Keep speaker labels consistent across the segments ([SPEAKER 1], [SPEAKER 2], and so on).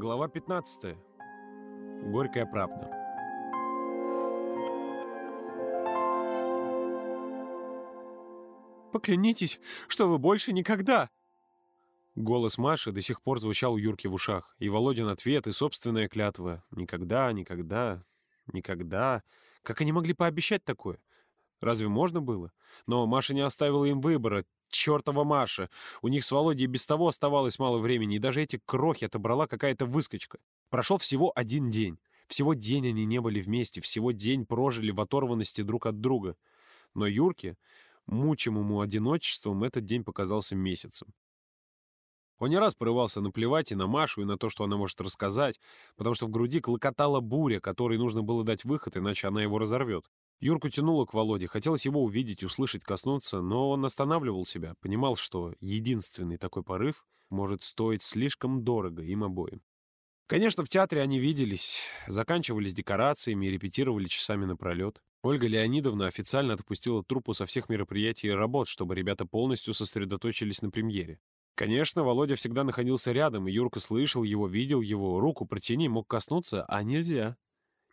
[SPEAKER 1] Глава 15. Горькая правда.
[SPEAKER 2] «Поклянитесь, что вы больше никогда!»
[SPEAKER 1] Голос Маши до сих пор звучал у Юрки в ушах, и Володин ответ, и собственная клятва. Никогда, никогда, никогда. Как они могли пообещать такое? Разве можно было? Но Маша не оставила им выбора. Чёртова Маша! У них с Володей без того оставалось мало времени, и даже эти крохи отобрала какая-то выскочка. Прошел всего один день. Всего день они не были вместе, всего день прожили в оторванности друг от друга. Но Юрке, мучимому одиночеством, этот день показался месяцем. Он не раз порывался наплевать и на Машу, и на то, что она может рассказать, потому что в груди клокотала буря, которой нужно было дать выход, иначе она его разорвет. Юрку тянуло к Володе, хотелось его увидеть, услышать, коснуться, но он останавливал себя, понимал, что единственный такой порыв может стоить слишком дорого им обоим. Конечно, в театре они виделись, заканчивались декорациями и репетировали часами напролет. Ольга Леонидовна официально отпустила труппу со всех мероприятий и работ, чтобы ребята полностью сосредоточились на премьере. Конечно, Володя всегда находился рядом, и Юрка слышал его, видел его, руку протяни, мог коснуться, а нельзя.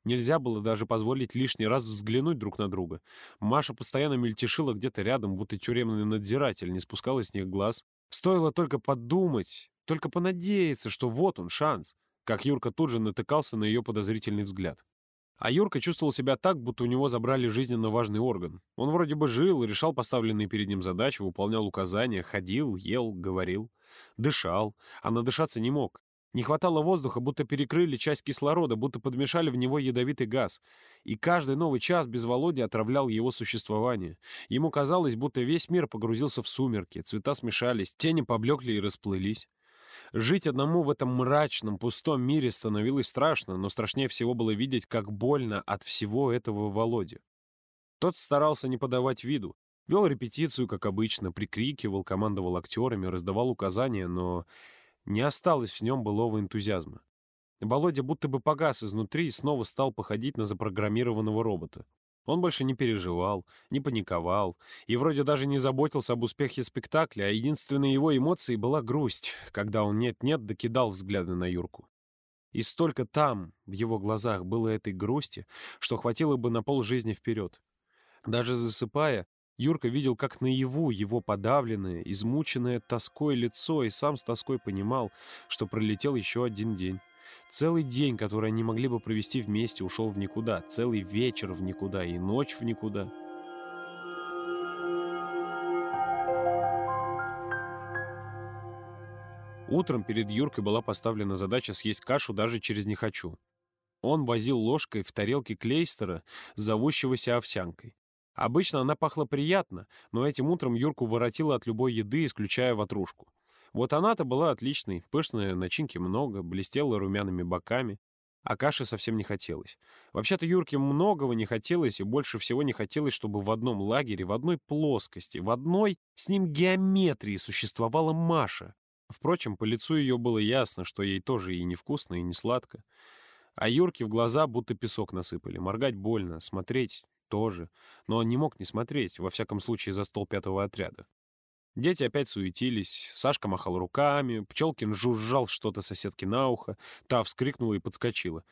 [SPEAKER 1] Нельзя было даже позволить лишний раз взглянуть друг на друга. Маша постоянно мельтешила где-то рядом, будто тюремный надзиратель, не спускала с них глаз. Стоило только подумать, только понадеяться, что вот он, шанс, как Юрка тут же натыкался на ее подозрительный взгляд. А Юрка чувствовал себя так, будто у него забрали жизненно важный орган. Он вроде бы жил, решал поставленные перед ним задачи, выполнял указания, ходил, ел, говорил, дышал, а надышаться не мог. Не хватало воздуха, будто перекрыли часть кислорода, будто подмешали в него ядовитый газ. И каждый новый час без Володи отравлял его существование. Ему казалось, будто весь мир погрузился в сумерки, цвета смешались, тени поблекли и расплылись. Жить одному в этом мрачном, пустом мире становилось страшно, но страшнее всего было видеть, как больно от всего этого Володе. Тот старался не подавать виду, вел репетицию, как обычно, прикрикивал, командовал актерами, раздавал указания, но не осталось в нем былого энтузиазма. Володя будто бы погас изнутри и снова стал походить на запрограммированного робота. Он больше не переживал, не паниковал и вроде даже не заботился об успехе спектакля, а единственной его эмоцией была грусть, когда он нет-нет докидал взгляды на Юрку. И столько там, в его глазах, было этой грусти, что хватило бы на пол жизни вперед. Даже засыпая, Юрка видел, как наяву его подавленное, измученное тоской лицо, и сам с тоской понимал, что пролетел еще один день. Целый день, который они могли бы провести вместе, ушел в никуда. Целый вечер в никуда и ночь в никуда. Утром перед Юркой была поставлена задача съесть кашу даже через «не хочу». Он возил ложкой в тарелке клейстера, зовущегося овсянкой. Обычно она пахла приятно, но этим утром Юрку воротило от любой еды, исключая ватрушку. Вот она-то была отличной, пышная, начинки много, блестела румяными боками, а каши совсем не хотелось. Вообще-то Юрке многого не хотелось, и больше всего не хотелось, чтобы в одном лагере, в одной плоскости, в одной с ним геометрии существовала Маша. Впрочем, по лицу ее было ясно, что ей тоже и невкусно, и не сладко. А Юрке в глаза будто песок насыпали. Моргать больно, смотреть тоже, но он не мог не смотреть, во всяком случае, за стол пятого отряда. Дети опять суетились, Сашка махал руками, Пчелкин жужжал что-то соседке на ухо, та вскрикнула и подскочила.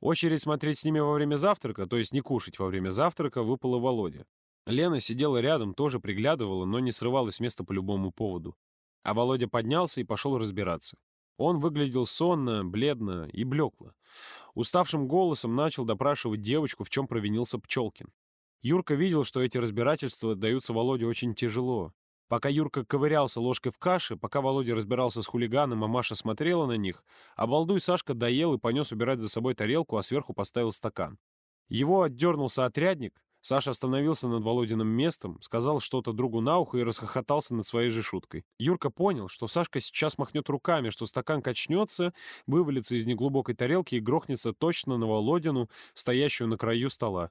[SPEAKER 1] Очередь смотреть с ними во время завтрака, то есть не кушать во время завтрака, выпала Володя. Лена сидела рядом, тоже приглядывала, но не срывалась с места по любому поводу. А Володя поднялся и пошел разбираться. Он выглядел сонно, бледно и блекло. Уставшим голосом начал допрашивать девочку, в чем провинился Пчелкин. Юрка видел, что эти разбирательства даются Володе очень тяжело. Пока Юрка ковырялся ложкой в каше, пока Володя разбирался с хулиганом, а Маша смотрела на них, а балдуй Сашка доел и понес убирать за собой тарелку, а сверху поставил стакан. Его отдернулся отрядник, Саша остановился над Володиным местом, сказал что-то другу на ухо и расхохотался над своей же шуткой. Юрка понял, что Сашка сейчас махнет руками, что стакан качнется, вывалится из неглубокой тарелки и грохнется точно на Володину, стоящую на краю стола.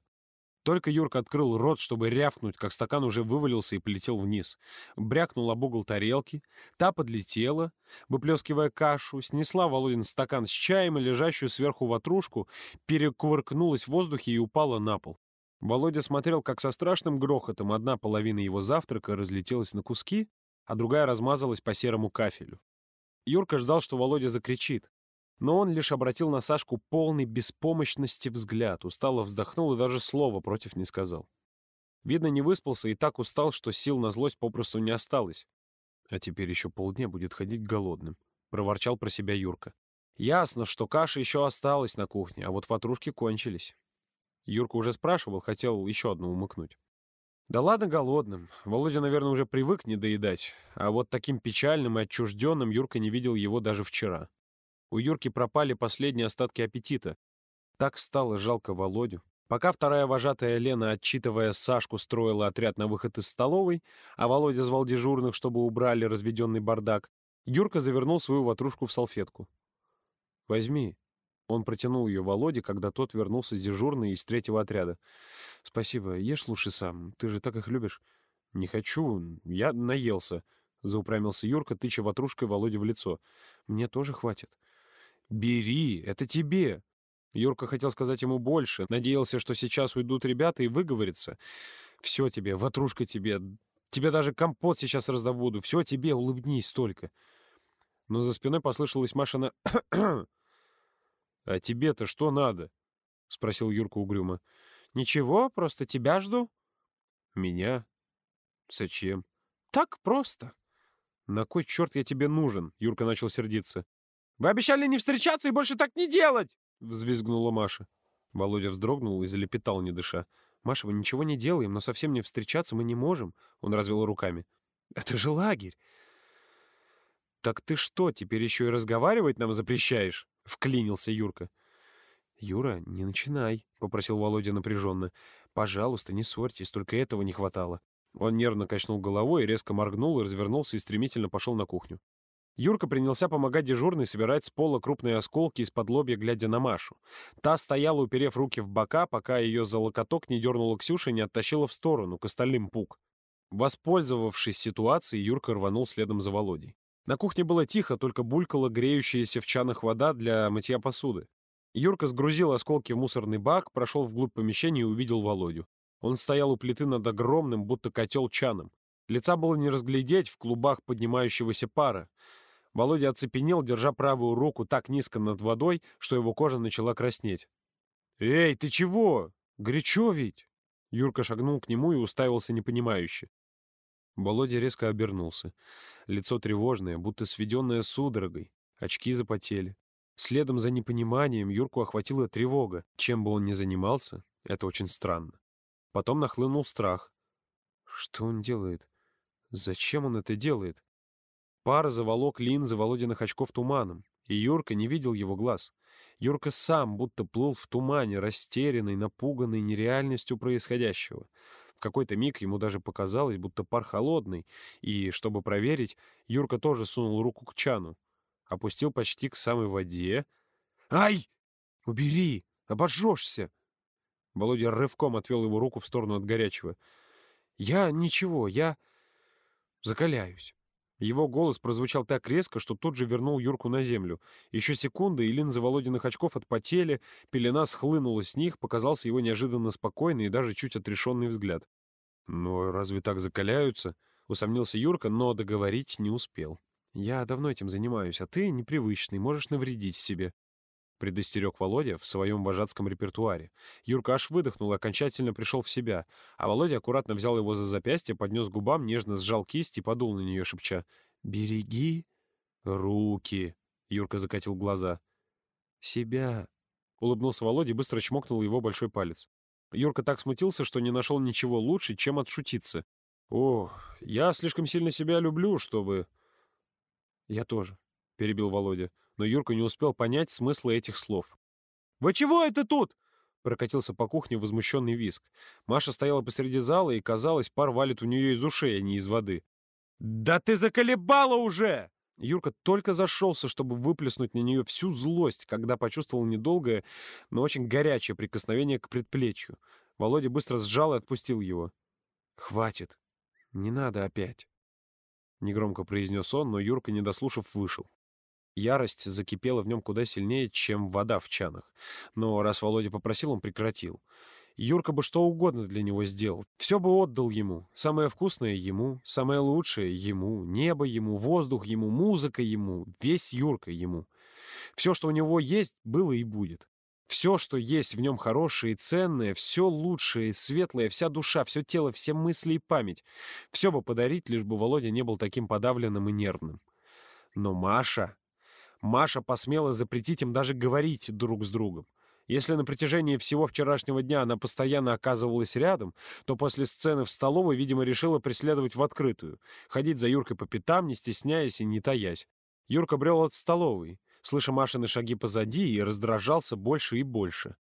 [SPEAKER 1] Только Юрка открыл рот, чтобы рявкнуть, как стакан уже вывалился и полетел вниз. Брякнул об угол тарелки, та подлетела, выплескивая кашу, снесла Володин стакан с чаем и лежащую сверху ватрушку, перекувыркнулась в воздухе и упала на пол. Володя смотрел, как со страшным грохотом одна половина его завтрака разлетелась на куски, а другая размазалась по серому кафелю. Юрка ждал, что Володя закричит. Но он лишь обратил на Сашку полный беспомощности взгляд, устало вздохнул и даже слова против не сказал. Видно, не выспался и так устал, что сил на злость попросту не осталось. А теперь еще полдня будет ходить голодным, — проворчал про себя Юрка. Ясно, что каша еще осталась на кухне, а вот ватрушки кончились. Юрка уже спрашивал, хотел еще одну умыкнуть. Да ладно голодным. Володя, наверное, уже привык не доедать. А вот таким печальным и отчужденным Юрка не видел его даже вчера. У Юрки пропали последние остатки аппетита. Так стало жалко Володю. Пока вторая вожатая Лена, отчитывая Сашку, строила отряд на выход из столовой, а Володя звал дежурных, чтобы убрали разведенный бардак, Юрка завернул свою ватрушку в салфетку. «Возьми». Он протянул ее Володе, когда тот вернулся с дежурной из третьего отряда. «Спасибо. Ешь лучше сам. Ты же так их любишь». «Не хочу. Я наелся», — заупрямился Юрка, тыча ватрушкой Володе в лицо. «Мне тоже хватит». «Бери. Это тебе». Юрка хотел сказать ему больше, надеялся, что сейчас уйдут ребята и выговорится. «Все тебе, ватрушка тебе. Тебе даже компот сейчас раздобуду. Все тебе, улыбнись только». Но за спиной послышалась Машина «А тебе-то что надо?» — спросил Юрка угрюмо. «Ничего, просто тебя жду». «Меня? Зачем?» «Так просто». «На кой черт я тебе нужен?» — Юрка начал сердиться. «Вы обещали не встречаться и больше так не делать!» — взвизгнула Маша. Володя вздрогнул и залепетал, не дыша. «Маша, мы ничего не делаем, но совсем не встречаться мы не можем», — он развел руками. «Это же лагерь!» «Так ты что, теперь еще и разговаривать нам запрещаешь?» — вклинился Юрка. «Юра, не начинай», — попросил Володя напряженно. «Пожалуйста, не ссорьтесь, только этого не хватало». Он нервно качнул головой, резко моргнул развернулся и стремительно пошел на кухню. Юрка принялся помогать дежурной собирать с пола крупные осколки из-под лобья, глядя на Машу. Та стояла, уперев руки в бока, пока ее за локоток не дернула Ксюша и не оттащила в сторону, к остальным пук. Воспользовавшись ситуацией, Юрка рванул следом за Володей. На кухне было тихо, только булькала греющаяся в чанах вода для мытья посуды. Юрка сгрузил осколки в мусорный бак, прошел вглубь помещения и увидел Володю. Он стоял у плиты над огромным, будто котел чаном. Лица было не разглядеть в клубах поднимающегося пара. Володя оцепенел, держа правую руку так низко над водой, что его кожа начала краснеть. «Эй, ты чего? Горячо ведь!» Юрка шагнул к нему и уставился непонимающе. Володя резко обернулся. Лицо тревожное, будто сведенное судорогой. Очки запотели. Следом за непониманием Юрку охватила тревога. Чем бы он ни занимался, это очень странно. Потом нахлынул страх. Что он делает? Зачем он это делает? Пар заволок линзы Володиных очков туманом, и Юрка не видел его глаз. Юрка сам будто плыл в тумане, растерянный, напуганный нереальностью происходящего какой-то миг ему даже показалось, будто пар холодный, и, чтобы проверить, Юрка тоже сунул руку к чану. Опустил почти к самой воде. «Ай! Убери! Обожжешься!» Володя рывком отвел его руку в сторону от горячего. «Я ничего, я закаляюсь». Его голос прозвучал так резко, что тут же вернул Юрку на землю. Еще секунда, и линзы Володиных очков отпотели, пелена схлынула с них, показался его неожиданно спокойный и даже чуть отрешенный взгляд. «Но разве так закаляются?» — усомнился Юрка, но договорить не успел. «Я давно этим занимаюсь, а ты непривычный, можешь навредить себе», — предостерег Володя в своем вожатском репертуаре. Юрка аж выдохнул и окончательно пришел в себя, а Володя аккуратно взял его за запястье, поднес губам, нежно сжал кисть и подул на нее, шепча «Береги руки», — Юрка закатил глаза. «Себя», — улыбнулся Володя и быстро чмокнул его большой палец. Юрка так смутился, что не нашел ничего лучше, чем отшутиться. «О, я слишком сильно себя люблю, чтобы...» «Я тоже», — перебил Володя, но Юрка не успел понять смысла этих слов. «Вы чего это тут?» — прокатился по кухне возмущенный виск. Маша стояла посреди зала, и, казалось, пар валит у нее из ушей, а не из воды. «Да ты заколебала уже!» Юрка только зашелся, чтобы выплеснуть на нее всю злость, когда почувствовал недолгое, но очень горячее прикосновение к предплечью. Володя быстро сжал и отпустил его. «Хватит. Не надо опять», — негромко произнес он, но Юрка, не дослушав, вышел. Ярость закипела в нем куда сильнее, чем вода в чанах. Но раз Володя попросил, он прекратил. Юрка бы что угодно для него сделал. Все бы отдал ему. Самое вкусное ему, самое лучшее ему, небо ему, воздух ему, музыка ему, весь Юрка ему. Все, что у него есть, было и будет. Все, что есть в нем хорошее и ценное, все лучшее и светлое, вся душа, все тело, все мысли и память. Все бы подарить, лишь бы Володя не был таким подавленным и нервным. Но Маша... Маша посмела запретить им даже говорить друг с другом. Если на протяжении всего вчерашнего дня она постоянно оказывалась рядом, то после сцены в столовой, видимо, решила преследовать в открытую, ходить за Юркой по пятам, не стесняясь и не таясь. Юрка брел от столовой, слыша Машины шаги позади, и раздражался больше и больше.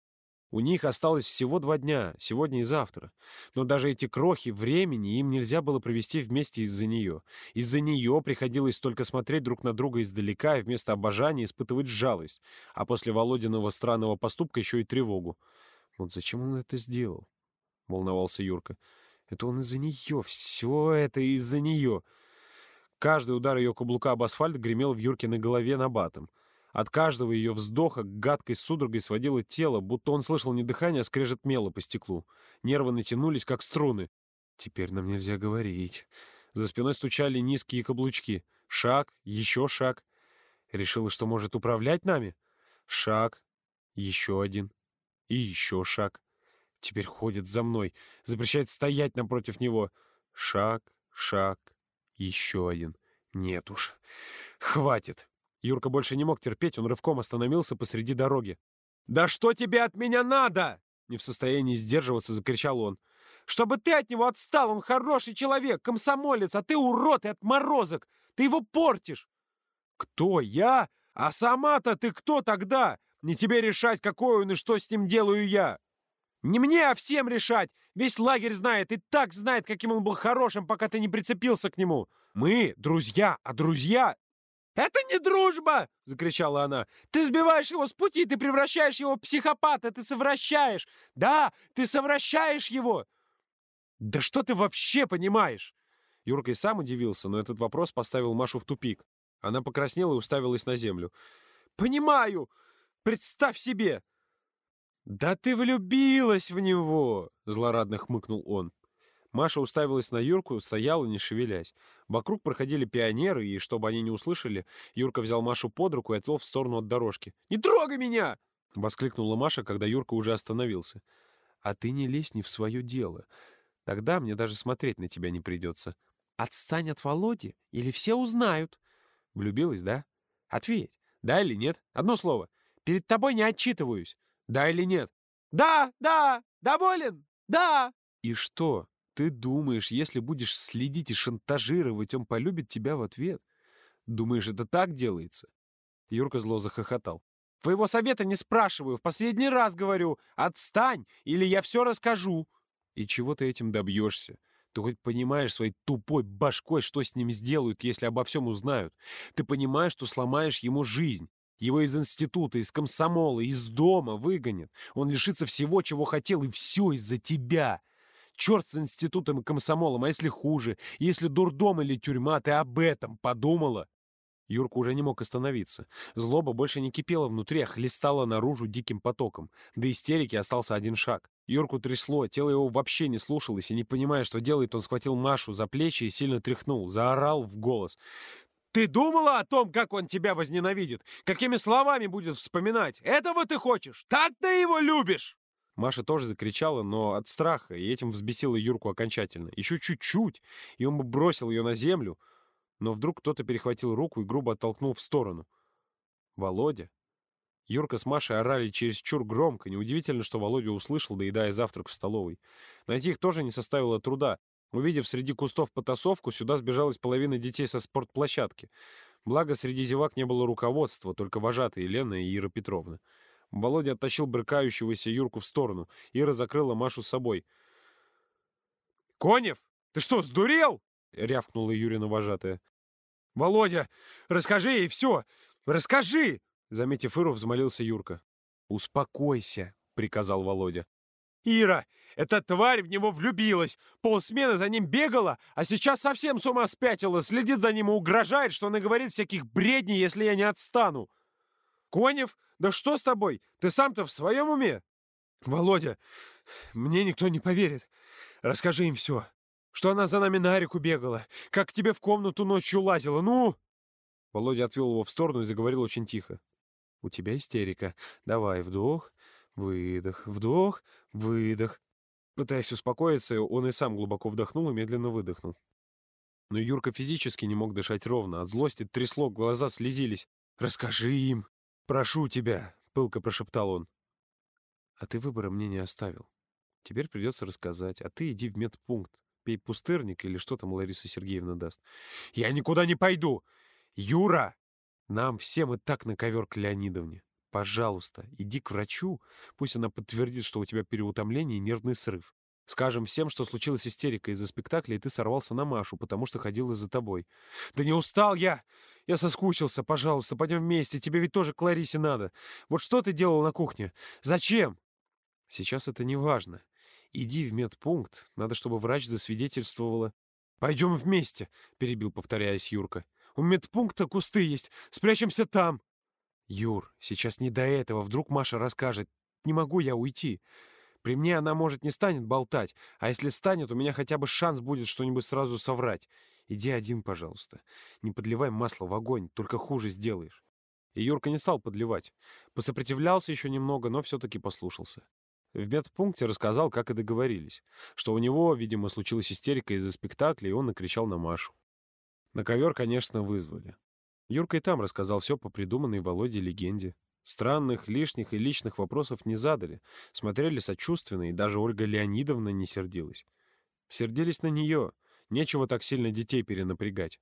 [SPEAKER 1] У них осталось всего два дня, сегодня и завтра. Но даже эти крохи времени им нельзя было провести вместе из-за нее. Из-за нее приходилось только смотреть друг на друга издалека и вместо обожания испытывать жалость, а после Володиного странного поступка еще и тревогу. «Вот зачем он это сделал?» — волновался Юрка. «Это он из-за нее, все это из-за нее». Каждый удар ее каблука об асфальт гремел в Юркиной голове набатом. От каждого ее вздоха гадкой судорогой сводило тело, будто он слышал не дыхание, а скрежет мела по стеклу. Нервы натянулись, как струны. «Теперь нам нельзя говорить». За спиной стучали низкие каблучки. Шаг, еще шаг. Решила, что может управлять нами? Шаг, еще один. И еще шаг. Теперь ходит за мной, запрещает стоять напротив него. Шаг, шаг, еще один. Нет уж, хватит. Юрка больше не мог терпеть, он рывком остановился посреди дороги. «Да что тебе от меня надо?» Не в состоянии сдерживаться, закричал он. «Чтобы ты от него отстал, он хороший человек, комсомолец, а ты урод и отморозок! Ты его портишь!» «Кто, я? А сама-то ты кто тогда? Не тебе решать, какой он и что с ним делаю я!» «Не мне, а всем решать! Весь лагерь знает и так знает, каким он был хорошим, пока ты не прицепился к нему! Мы — друзья, а друзья «Это не дружба!» — закричала она. «Ты сбиваешь его с пути, ты превращаешь его в психопата, ты совращаешь! Да, ты совращаешь его!» «Да что ты вообще понимаешь?» Юрка и сам удивился, но этот вопрос поставил Машу в тупик. Она покраснела и уставилась на землю. «Понимаю! Представь себе!» «Да ты влюбилась в него!» — злорадно хмыкнул он. Маша уставилась на Юрку, стояла, не шевелясь. Вокруг проходили пионеры, и, чтобы они не услышали, Юрка взял Машу под руку и отвел в сторону от дорожки. «Не трогай меня!» — воскликнула Маша, когда Юрка уже остановился. «А ты не лезь не в свое дело. Тогда мне даже смотреть на тебя не придется. Отстань от Володи, или все узнают». «Влюбилась, да? Ответь, да или нет? Одно слово. Перед тобой не отчитываюсь. Да или нет?» «Да, да! Доволен? Да!» «И что? Ты думаешь, если будешь следить и шантажировать, он полюбит тебя в ответ? Думаешь, это так делается?» Юрка зло захохотал. «Твоего совета не спрашиваю, в последний раз говорю. Отстань, или я все расскажу». «И чего ты этим добьешься? Ты хоть понимаешь своей тупой башкой, что с ним сделают, если обо всем узнают? Ты понимаешь, что сломаешь ему жизнь? Его из института, из комсомола, из дома выгонят. Он лишится всего, чего хотел, и все из-за тебя. Черт с институтом и комсомолом, а если хуже? Если дурдом или тюрьма, ты об этом подумала?» Юрка уже не мог остановиться. Злоба больше не кипела внутри, а хлестала наружу диким потоком. До истерики остался один шаг. Юрку трясло, тело его вообще не слушалось, и не понимая, что делает, он схватил Машу за плечи и сильно тряхнул, заорал в голос. «Ты думала о том, как он тебя возненавидит? Какими словами будет вспоминать? Этого ты хочешь? Так ты его любишь!» Маша тоже закричала, но от страха, и этим взбесила Юрку окончательно. Еще чуть-чуть, и он бы бросил ее на землю, но вдруг кто-то перехватил руку и грубо оттолкнул в сторону. Володя. Юрка с Машей орали чересчур громко. Неудивительно, что Володя услышал, доедая завтрак в столовой. Найти их тоже не составило труда. Увидев среди кустов потасовку, сюда сбежалась половина детей со спортплощадки. Благо, среди зевак не было руководства, только вожатые Лена и Ира Петровна. Володя оттащил брыкающегося Юрку в сторону. Ира закрыла Машу с собой. «Конев, ты что, сдурел?» — рявкнула Юрина вожатая. «Володя, расскажи ей все! Расскажи!» Заметив Иру, взмолился Юрка. «Успокойся», — приказал Володя. «Ира, эта тварь в него влюбилась, полсмены за ним бегала, а сейчас совсем с ума спятила, следит за ним и угрожает, что наговорит всяких бредней, если я не отстану. Конев, да что с тобой? Ты сам-то в своем уме? Володя, мне никто не поверит. Расскажи им все. Что она за нами на реку бегала, как к тебе в комнату ночью лазила, ну!» Володя отвел его в сторону и заговорил очень тихо. У тебя истерика. Давай, вдох, выдох, вдох, выдох. Пытаясь успокоиться, он и сам глубоко вдохнул и медленно выдохнул. Но Юрка физически не мог дышать ровно. От злости трясло, глаза слезились. «Расскажи им! Прошу тебя!» — пылко прошептал он. «А ты выбора мне не оставил. Теперь придется рассказать. А ты иди в медпункт. Пей пустырник или что там Лариса Сергеевна даст. Я никуда не пойду! Юра! Нам всем и так на ковер к Леонидовне. Пожалуйста, иди к врачу, пусть она подтвердит, что у тебя переутомление и нервный срыв. Скажем всем, что случилась истерика из-за спектакля, и ты сорвался на Машу, потому что ходил из-за тобой. Да не устал я! Я соскучился, пожалуйста, пойдем вместе, тебе ведь тоже к Ларисе надо. Вот что ты делал на кухне? Зачем? Сейчас это не важно. Иди в медпункт, надо, чтобы врач засвидетельствовала. Пойдем вместе, перебил, повторяясь Юрка. У медпункта кусты есть, спрячемся там. Юр, сейчас не до этого, вдруг Маша расскажет. Не могу я уйти. При мне она, может, не станет болтать, а если станет, у меня хотя бы шанс будет что-нибудь сразу соврать. Иди один, пожалуйста. Не подливай масло в огонь, только хуже сделаешь. И Юрка не стал подливать. Посопротивлялся еще немного, но все-таки послушался. В медпункте рассказал, как и договорились, что у него, видимо, случилась истерика из-за спектакля, и он накричал на Машу. На ковер, конечно, вызвали. Юрка и там рассказал все по придуманной Володе легенде. Странных, лишних и личных вопросов не задали. Смотрели сочувственно, и даже Ольга Леонидовна не сердилась. Сердились на нее. Нечего так сильно детей перенапрягать.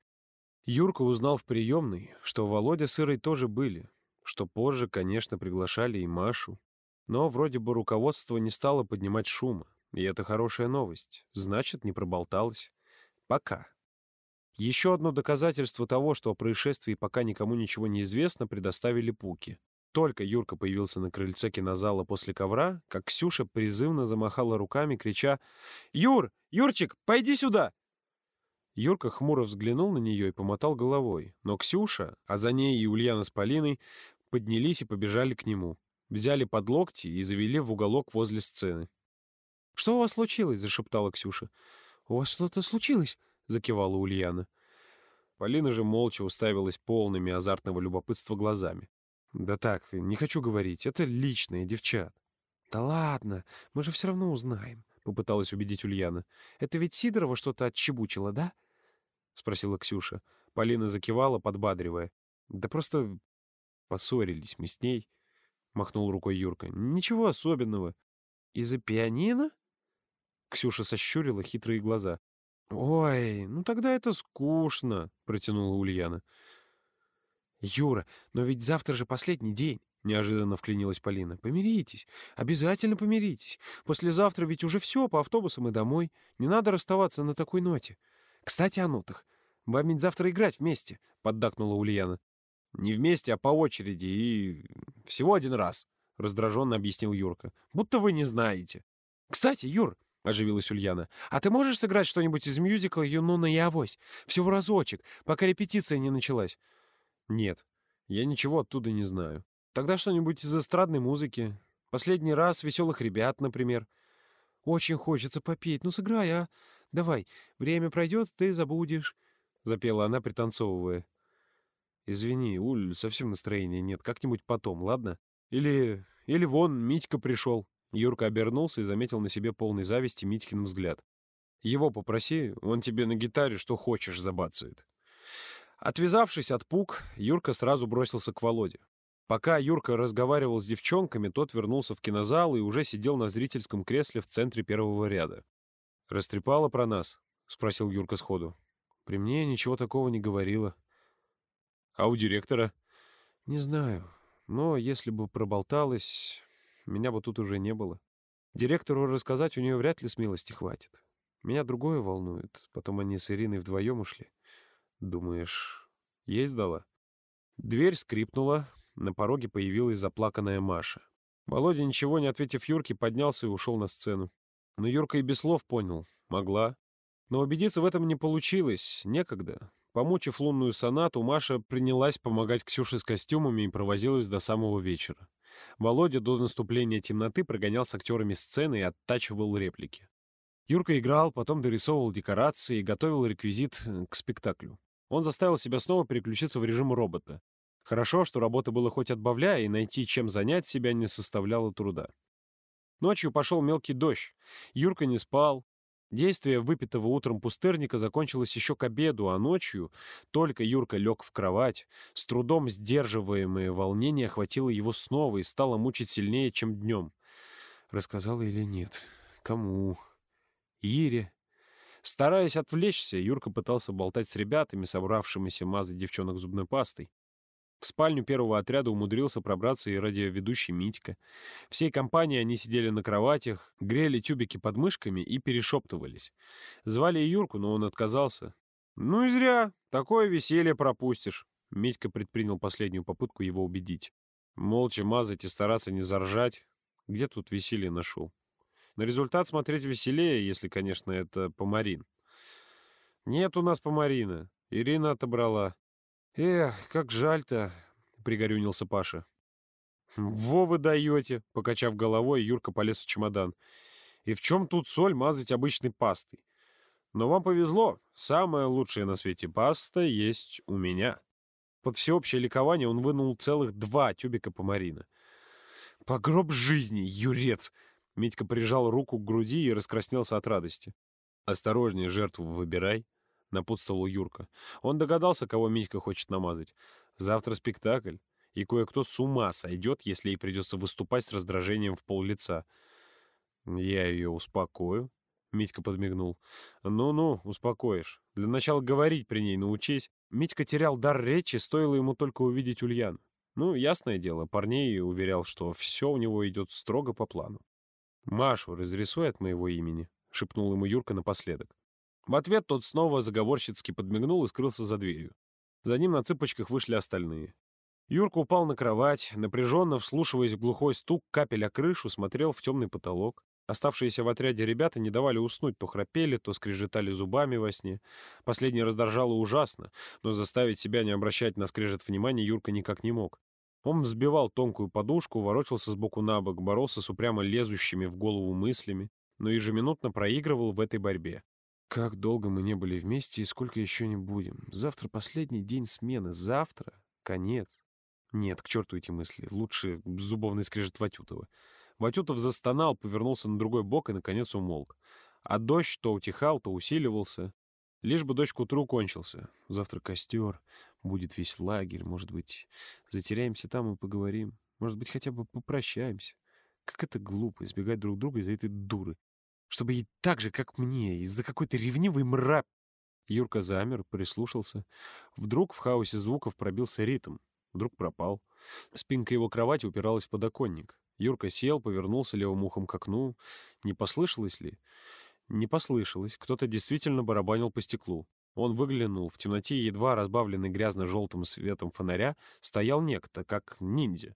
[SPEAKER 1] Юрка узнал в приемной, что Володя с Ирой тоже были, что позже, конечно, приглашали и Машу. Но вроде бы руководство не стало поднимать шума, и это хорошая новость. Значит, не проболталось. Пока. Еще одно доказательство того, что о происшествии пока никому ничего не известно, предоставили Пуки. Только Юрка появился на крыльце кинозала после ковра, как Ксюша призывно замахала руками, крича «Юр! Юрчик, пойди сюда!» Юрка хмуро взглянул на нее и помотал головой, но Ксюша, а за ней и Ульяна с Полиной, поднялись и побежали к нему, взяли под локти и завели в уголок возле сцены. «Что у вас случилось?» — зашептала Ксюша. «У вас что-то случилось?» — закивала Ульяна. Полина же молча уставилась полными азартного любопытства глазами. «Да так, не хочу говорить, это личное, девчат». «Да ладно, мы же все равно узнаем», — попыталась убедить Ульяна. «Это ведь Сидорова что-то отчебучила, да?» — спросила Ксюша. Полина закивала, подбадривая. «Да просто поссорились мы с ней», — махнул рукой Юрка. «Ничего особенного». «Из-за пианино?» Ксюша сощурила хитрые глаза. «Ой, ну тогда это скучно», — протянула Ульяна. «Юра, но ведь завтра же последний день», — неожиданно вклинилась Полина. «Помиритесь, обязательно помиритесь. Послезавтра ведь уже все, по автобусам и домой. Не надо расставаться на такой ноте. Кстати, о нотах. Вам ведь завтра играть вместе», — поддакнула Ульяна. «Не вместе, а по очереди и всего один раз», — раздраженно объяснил Юрка. «Будто вы не знаете». «Кстати, Юр, — оживилась Ульяна. «А ты можешь сыграть что-нибудь из мюзикла «Юнона и Авось»? Всего разочек, пока репетиция не началась». «Нет, я ничего оттуда не знаю. Тогда что-нибудь из эстрадной музыки. Последний раз «Веселых ребят», например». «Очень хочется попеть. Ну, сыграй, а? Давай, время пройдет, ты забудешь», — запела она, пританцовывая. «Извини, Уль, совсем настроения нет. Как-нибудь потом, ладно? Или... или вон, Митька пришел». Юрка обернулся и заметил на себе полный зависти Митькин взгляд. «Его попроси, он тебе на гитаре что хочешь забацает». Отвязавшись от пук, Юрка сразу бросился к Володе. Пока Юрка разговаривал с девчонками, тот вернулся в кинозал и уже сидел на зрительском кресле в центре первого ряда. «Растрепала про нас?» — спросил Юрка сходу. «При мне ничего такого не говорила». «А у директора?» «Не знаю. Но если бы проболталась, меня бы тут уже не было. Директору рассказать у нее вряд ли смелости хватит. Меня другое волнует. Потом они с Ириной вдвоем ушли. Думаешь, ей сдала? Дверь скрипнула. На пороге появилась заплаканная Маша. Володя, ничего не ответив Юрке, поднялся и ушел на сцену. Но Юрка и без слов понял. Могла. Но убедиться в этом не получилось. Некогда. Помучив лунную сонату, Маша принялась помогать Ксюше с костюмами и провозилась до самого вечера. Володя до наступления темноты прогонял с актерами сцены и оттачивал реплики. Юрка играл, потом дорисовывал декорации и готовил реквизит э, к спектаклю. Он заставил себя снова переключиться в режим робота. Хорошо, что работы было хоть отбавляя, и найти чем занять себя не составляло труда. Ночью пошел мелкий дождь. Юрка не спал. Действие выпитого утром пустырника закончилось еще к обеду, а ночью только Юрка лег в кровать. С трудом сдерживаемое волнение охватило его снова и стало мучить сильнее, чем днем. Рассказала или нет? Кому? Ире? Стараясь отвлечься, Юрка пытался болтать с ребятами, собравшимися мазать девчонок зубной пастой. В спальню первого отряда умудрился пробраться и радиоведущий Митька. Всей компанией они сидели на кроватях, грели тюбики под мышками и перешептывались. Звали и Юрку, но он отказался. «Ну и зря. Такое веселье пропустишь». Митька предпринял последнюю попытку его убедить. Молча мазать и стараться не заржать. Где тут веселье нашел? На результат смотреть веселее, если, конечно, это помарин. «Нет у нас помарина. Ирина отобрала. «Эх, как жаль-то», — пригорюнился Паша. «Во вы даете!» — покачав головой, Юрка полез в чемодан. «И в чем тут соль мазать обычной пастой? Но вам повезло, самая лучшая на свете паста есть у меня». Под всеобщее ликование он вынул целых два тюбика помарина. «Погроб жизни, юрец!» Митька прижал руку к груди и раскраснелся от радости. «Осторожнее, жертву выбирай», — напутствовал Юрка. Он догадался, кого Митька хочет намазать. Завтра спектакль, и кое-кто с ума сойдет, если ей придется выступать с раздражением в пол лица. «Я ее успокою», — Митька подмигнул. «Ну-ну, успокоишь. Для начала говорить при ней научись». Митька терял дар речи, стоило ему только увидеть Ульяну. Ну, ясное дело, парней уверял, что все у него идет строго по плану. «Машу разрисуй от моего имени», — шепнул ему Юрка напоследок. В ответ тот снова заговорщицки подмигнул и скрылся за дверью. За ним на цыпочках вышли остальные. Юрка упал на кровать, напряженно вслушиваясь в глухой стук капель о крышу, смотрел в темный потолок. Оставшиеся в отряде ребята не давали уснуть, то храпели, то скрежетали зубами во сне. Последнее раздражало ужасно, но заставить себя не обращать на скрежет внимания Юрка никак не мог. Он взбивал тонкую подушку, ворочался сбоку на бок, боролся с упрямо лезущими в голову мыслями, но ежеминутно проигрывал в этой борьбе. Как долго мы не были вместе и сколько еще не будем. Завтра последний день смены. Завтра конец. Нет, к черту эти мысли. Лучше зубовный скрежет Ватютова. Ватютов застонал, повернулся на другой бок и, наконец, умолк. А дождь то утихал, то усиливался. Лишь бы дождь к утру кончился. Завтра костер, будет весь лагерь. Может быть, затеряемся там и поговорим. Может быть, хотя бы попрощаемся. Как это глупо, избегать друг друга из-за этой дуры чтобы ей так же, как мне, из-за какой-то ревнивой мрап. Юрка замер, прислушался. Вдруг в хаосе звуков пробился ритм. Вдруг пропал. Спинка его кровати упиралась в подоконник. Юрка сел, повернулся левым ухом к окну. Не послышалось ли? Не послышалось. Кто-то действительно барабанил по стеклу. Он выглянул. В темноте, едва разбавленной грязно-желтым светом фонаря, стоял некто, как ниндзя.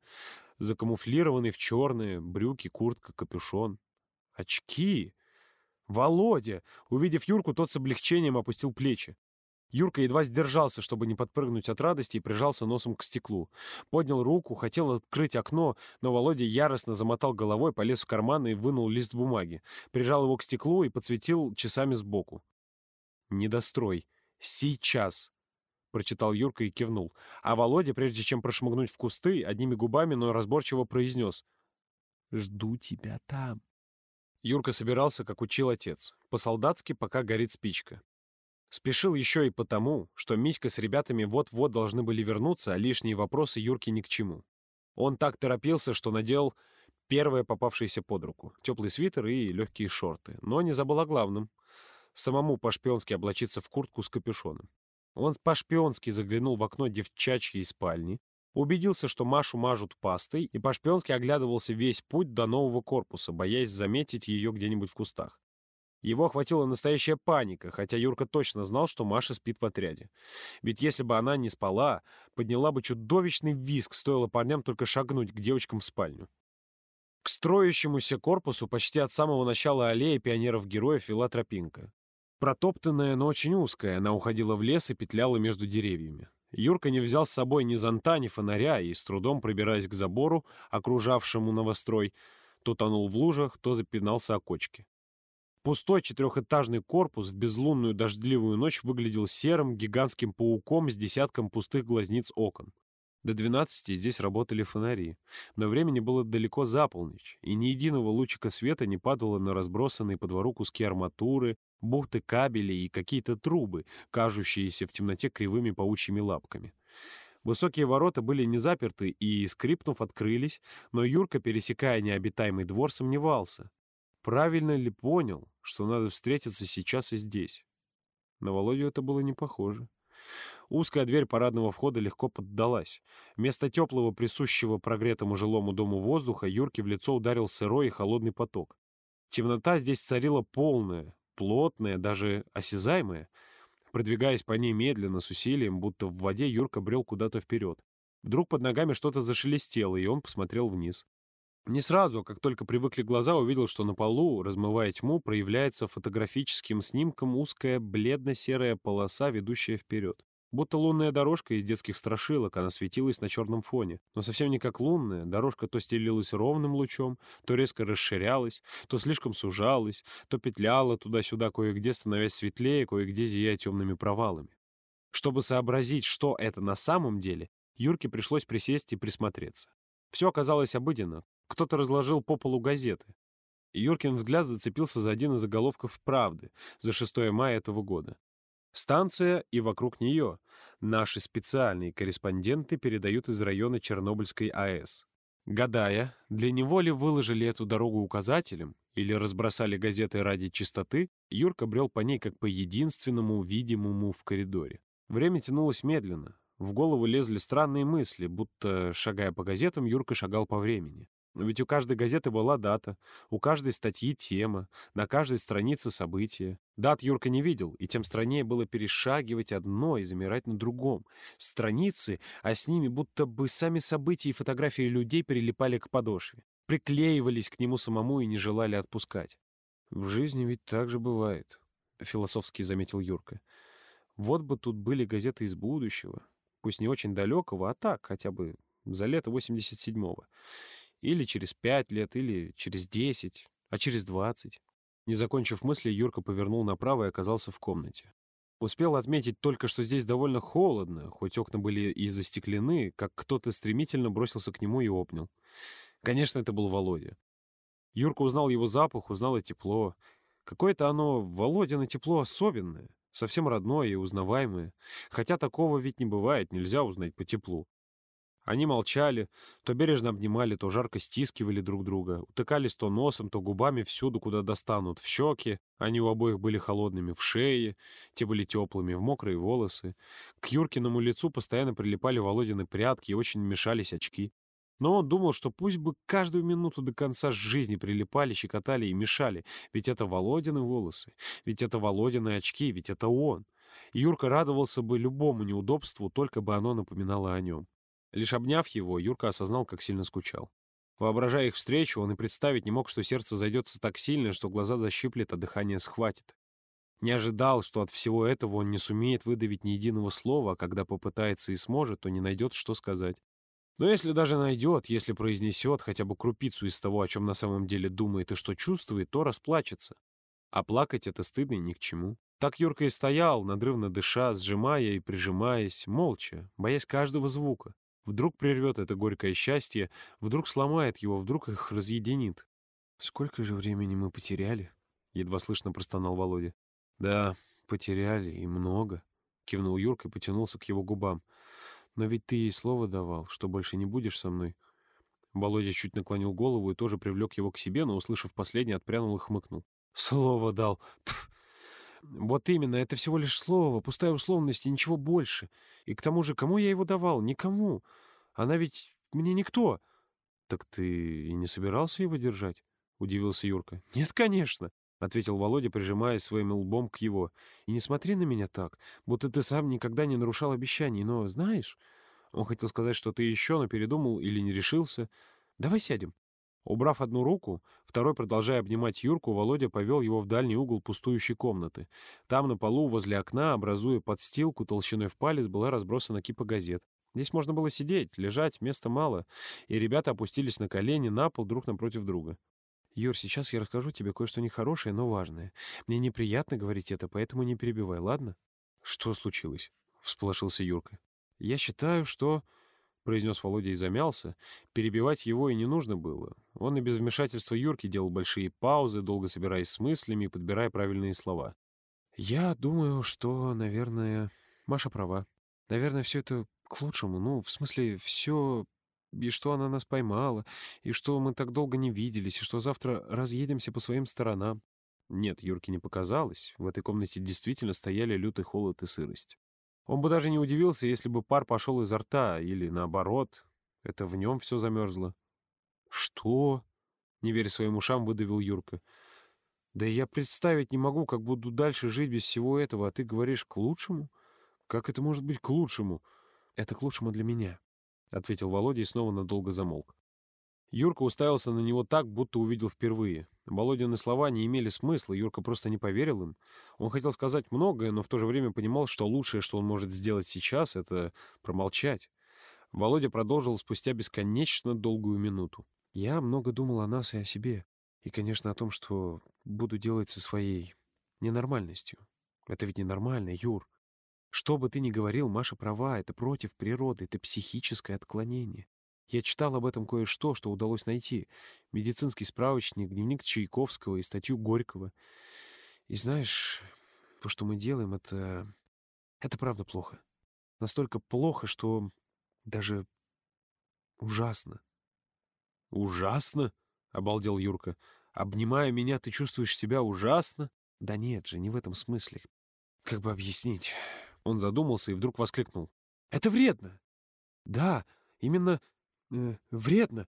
[SPEAKER 1] Закамуфлированный в черные, брюки, куртка, капюшон. Очки! «Володя!» Увидев Юрку, тот с облегчением опустил плечи. Юрка едва сдержался, чтобы не подпрыгнуть от радости, и прижался носом к стеклу. Поднял руку, хотел открыть окно, но Володя яростно замотал головой, полез в карман и вынул лист бумаги. Прижал его к стеклу и подсветил часами сбоку. «Недострой. Сейчас!» — прочитал Юрка и кивнул. А Володя, прежде чем прошмыгнуть в кусты, одними губами, но разборчиво произнес. «Жду тебя там». Юрка собирался, как учил отец, по-солдатски, пока горит спичка. Спешил еще и потому, что Митька с ребятами вот-вот должны были вернуться, а лишние вопросы Юрке ни к чему. Он так торопился, что надел первое попавшееся под руку — теплый свитер и легкие шорты, но не забыл о главном — самому по-шпионски облачиться в куртку с капюшоном. Он по-шпионски заглянул в окно девчачьей спальни, Убедился, что Машу мажут пастой, и по-шпионски оглядывался весь путь до нового корпуса, боясь заметить ее где-нибудь в кустах. Его охватила настоящая паника, хотя Юрка точно знал, что Маша спит в отряде. Ведь если бы она не спала, подняла бы чудовищный визг, стоило парням только шагнуть к девочкам в спальню. К строящемуся корпусу почти от самого начала аллеи пионеров-героев вела тропинка. Протоптанная, но очень узкая, она уходила в лес и петляла между деревьями. Юрка не взял с собой ни зонта, ни фонаря, и, с трудом пробираясь к забору, окружавшему новострой, то тонул в лужах, то запинался о кочке. Пустой четырехэтажный корпус в безлунную дождливую ночь выглядел серым гигантским пауком с десятком пустых глазниц окон. До 12 здесь работали фонари, но времени было далеко за полночь, и ни единого лучика света не падало на разбросанные по двору куски арматуры, бухты кабелей и какие-то трубы, кажущиеся в темноте кривыми паучьими лапками. Высокие ворота были не заперты и, скрипнув, открылись, но Юрка, пересекая необитаемый двор, сомневался. Правильно ли понял, что надо встретиться сейчас и здесь? На Володю это было не похоже. Узкая дверь парадного входа легко поддалась. Вместо теплого, присущего прогретому жилому дому воздуха, Юрке в лицо ударил сырой и холодный поток. Темнота здесь царила полная, плотная, даже осязаемая. Продвигаясь по ней медленно, с усилием, будто в воде, Юрка брел куда-то вперед. Вдруг под ногами что-то зашелестело, и он посмотрел вниз. Не сразу, а как только привыкли глаза, увидел, что на полу, размывая тьму, проявляется фотографическим снимком узкая бледно-серая полоса, ведущая вперед. Будто лунная дорожка из детских страшилок, она светилась на черном фоне. Но совсем не как лунная, дорожка то стелилась ровным лучом, то резко расширялась, то слишком сужалась, то петляла туда-сюда, кое-где становясь светлее, кое-где зияя темными провалами. Чтобы сообразить, что это на самом деле, Юрке пришлось присесть и присмотреться. Все оказалось обыденно, кто-то разложил по полу газеты. Юркин взгляд зацепился за один из заголовков «Правды» за 6 мая этого года. Станция и вокруг нее. Наши специальные корреспонденты передают из района Чернобыльской АЭС. Гадая, для него ли выложили эту дорогу указателем или разбросали газеты ради чистоты, Юрка брел по ней как по единственному видимому в коридоре. Время тянулось медленно. В голову лезли странные мысли, будто, шагая по газетам, Юрка шагал по времени. Ведь у каждой газеты была дата, у каждой статьи тема, на каждой странице события. Дат Юрка не видел, и тем страннее было перешагивать одно и замирать на другом. Страницы, а с ними будто бы сами события и фотографии людей прилипали к подошве, приклеивались к нему самому и не желали отпускать. «В жизни ведь так же бывает», — философски заметил Юрка. «Вот бы тут были газеты из будущего, пусть не очень далекого, а так, хотя бы за лето 87-го. Или через пять лет, или через десять, а через двадцать. Не закончив мысли, Юрка повернул направо и оказался в комнате. Успел отметить только, что здесь довольно холодно, хоть окна были и застеклены, как кто-то стремительно бросился к нему и обнял. Конечно, это был Володя. Юрка узнал его запах, узнал и тепло. Какое-то оно, Володино тепло, особенное, совсем родное и узнаваемое. Хотя такого ведь не бывает, нельзя узнать по теплу. Они молчали, то бережно обнимали, то жарко стискивали друг друга, утыкались то носом, то губами всюду, куда достанут, в щеки, они у обоих были холодными, в шее, те были теплыми, в мокрые волосы. К Юркиному лицу постоянно прилипали Володины прятки и очень мешались очки. Но он думал, что пусть бы каждую минуту до конца жизни прилипали, щекотали и мешали, ведь это Володины волосы, ведь это Володины очки, ведь это он. Юрка радовался бы любому неудобству, только бы оно напоминало о нем. Лишь обняв его, Юрка осознал, как сильно скучал. Воображая их встречу, он и представить не мог, что сердце зайдется так сильно, что глаза защиплет, а дыхание схватит. Не ожидал, что от всего этого он не сумеет выдавить ни единого слова, а когда попытается и сможет, то не найдет, что сказать. Но если даже найдет, если произнесет хотя бы крупицу из того, о чем на самом деле думает и что чувствует, то расплачется. А плакать это стыдно и ни к чему. Так Юрка и стоял, надрывно дыша, сжимая и прижимаясь, молча, боясь каждого звука. Вдруг прервет это горькое счастье, вдруг сломает его, вдруг их разъединит. «Сколько же времени мы потеряли?» — едва слышно простонал Володя. «Да, потеряли, и много», — кивнул Юрка и потянулся к его губам. «Но ведь ты ей слово давал, что больше не будешь со мной». Володя чуть наклонил голову и тоже привлек его к себе, но, услышав последнее, отпрянул и хмыкнул. «Слово дал! Пф, вот именно, это всего лишь слово, пустая условность и ничего больше. И к тому же, кому я его давал? Никому. Она ведь мне никто. Так ты и не собирался его держать? Удивился Юрка. Нет, конечно, ответил Володя, прижимаясь своим лбом к его. И не смотри на меня так, будто ты сам никогда не нарушал обещаний, но знаешь... Он хотел сказать что-то еще, но передумал или не решился. Давай сядем. Убрав одну руку, второй, продолжая обнимать Юрку, Володя повел его в дальний угол пустующей комнаты. Там на полу возле окна, образуя подстилку толщиной в палец, была разбросана кипа газет. Здесь можно было сидеть, лежать, места мало, и ребята опустились на колени на пол друг напротив друга. «Юр, сейчас я расскажу тебе кое-что нехорошее, но важное. Мне неприятно говорить это, поэтому не перебивай, ладно?» «Что случилось?» — всполошился Юрка. «Я считаю, что...» — произнес Володя и замялся. Перебивать его и не нужно было. Он и без вмешательства Юрки делал большие паузы, долго собираясь с мыслями и подбирая правильные слова. «Я думаю, что, наверное, Маша права. Наверное, все это к лучшему. Ну, в смысле, все... И что она нас поймала, и что мы так долго не виделись, и что завтра разъедемся по своим сторонам. Нет, Юрке не показалось. В этой комнате действительно стояли лютый холод и сырость. Он бы даже не удивился, если бы пар пошел изо рта, или наоборот, это в нем все замерзло. «Что?» — не веря своим ушам, выдавил Юрка. «Да я представить не могу, как буду дальше жить без всего этого, а ты говоришь к лучшему? Как это может быть к лучшему? Это к лучшему для меня», — ответил Володя и снова надолго замолк. Юрка уставился на него так, будто увидел впервые. Володины слова не имели смысла, Юрка просто не поверил им. Он хотел сказать многое, но в то же время понимал, что лучшее, что он может сделать сейчас, — это промолчать. Володя продолжил спустя бесконечно долгую минуту. «Я много думал о нас и о себе. И, конечно, о том, что буду делать со своей ненормальностью. Это ведь ненормально, Юр. Что бы ты ни говорил, Маша права, это против природы, это психическое отклонение. Я читал об этом кое-что, что удалось найти. Медицинский справочник, дневник Чайковского и статью Горького. И знаешь, то, что мы делаем, это... Это правда плохо. Настолько плохо, что даже ужасно. «Ужасно?» — обалдел Юрка. «Обнимая меня, ты чувствуешь себя ужасно?» «Да нет же, не в этом смысле. Как бы объяснить?» Он задумался и вдруг воскликнул. «Это вредно!» «Да, именно э, вредно.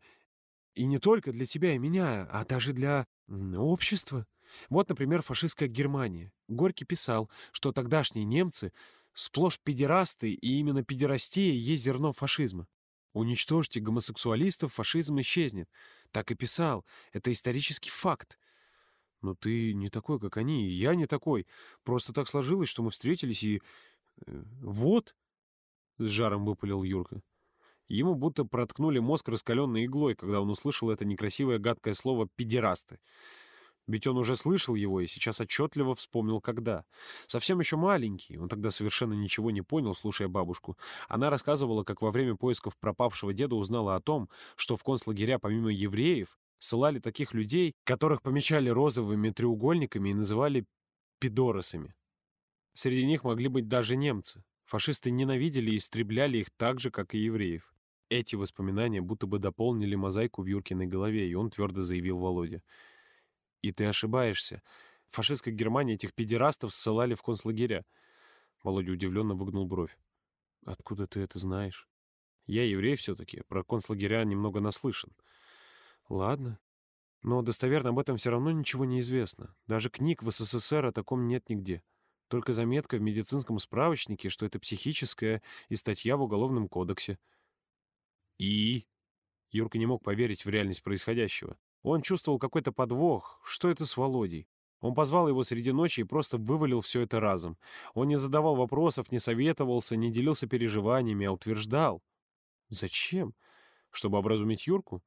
[SPEAKER 1] И не только для тебя и меня, а даже для общества. Вот, например, фашистская Германия. Горький писал, что тогдашние немцы сплошь педерасты, и именно педерастия есть зерно фашизма. Уничтожьте гомосексуалистов, фашизм исчезнет. Так и писал. Это исторический факт. Но ты не такой, как они, и я не такой. Просто так сложилось, что мы встретились, и... Э, вот, — с жаром выпалил Юрка. Ему будто проткнули мозг раскаленной иглой, когда он услышал это некрасивое гадкое слово «педерасты». Ведь он уже слышал его и сейчас отчетливо вспомнил, когда. Совсем еще маленький, он тогда совершенно ничего не понял, слушая бабушку. Она рассказывала, как во время поисков пропавшего деда узнала о том, что в концлагеря помимо евреев ссылали таких людей, которых помечали розовыми треугольниками и называли пидоросами. Среди них могли быть даже немцы. Фашисты ненавидели и истребляли их так же, как и евреев. Эти воспоминания будто бы дополнили мозаику в Юркиной голове, и он твердо заявил Володе. «И ты ошибаешься. В фашистской Германии этих педерастов ссылали в концлагеря». Володя удивленно выгнул бровь. «Откуда ты это знаешь?» «Я еврей все-таки, про концлагеря немного наслышан». «Ладно. Но достоверно об этом все равно ничего не известно. Даже книг в СССР о таком нет нигде. Только заметка в медицинском справочнике, что это психическая и статья в Уголовном кодексе». «И?» Юрка не мог поверить в реальность происходящего. Он чувствовал какой-то подвох. Что это с Володей? Он позвал его среди ночи и просто вывалил все это разом. Он не задавал вопросов, не советовался, не делился переживаниями, а утверждал. Зачем? Чтобы образумить Юрку?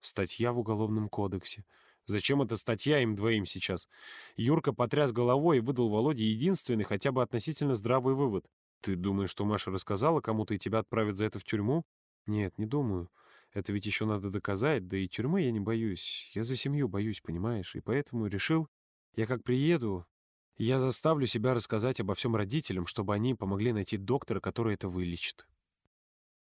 [SPEAKER 1] Статья в Уголовном кодексе. Зачем эта статья им двоим сейчас? Юрка потряс головой и выдал Володе единственный, хотя бы относительно здравый вывод. Ты думаешь, что Маша рассказала кому-то и тебя отправят за это в тюрьму? Нет, не думаю. Это ведь еще надо доказать, да и тюрьмы я не боюсь. Я за семью боюсь, понимаешь? И поэтому решил, я как приеду, я заставлю себя рассказать обо всем родителям, чтобы они помогли найти доктора, который это вылечит.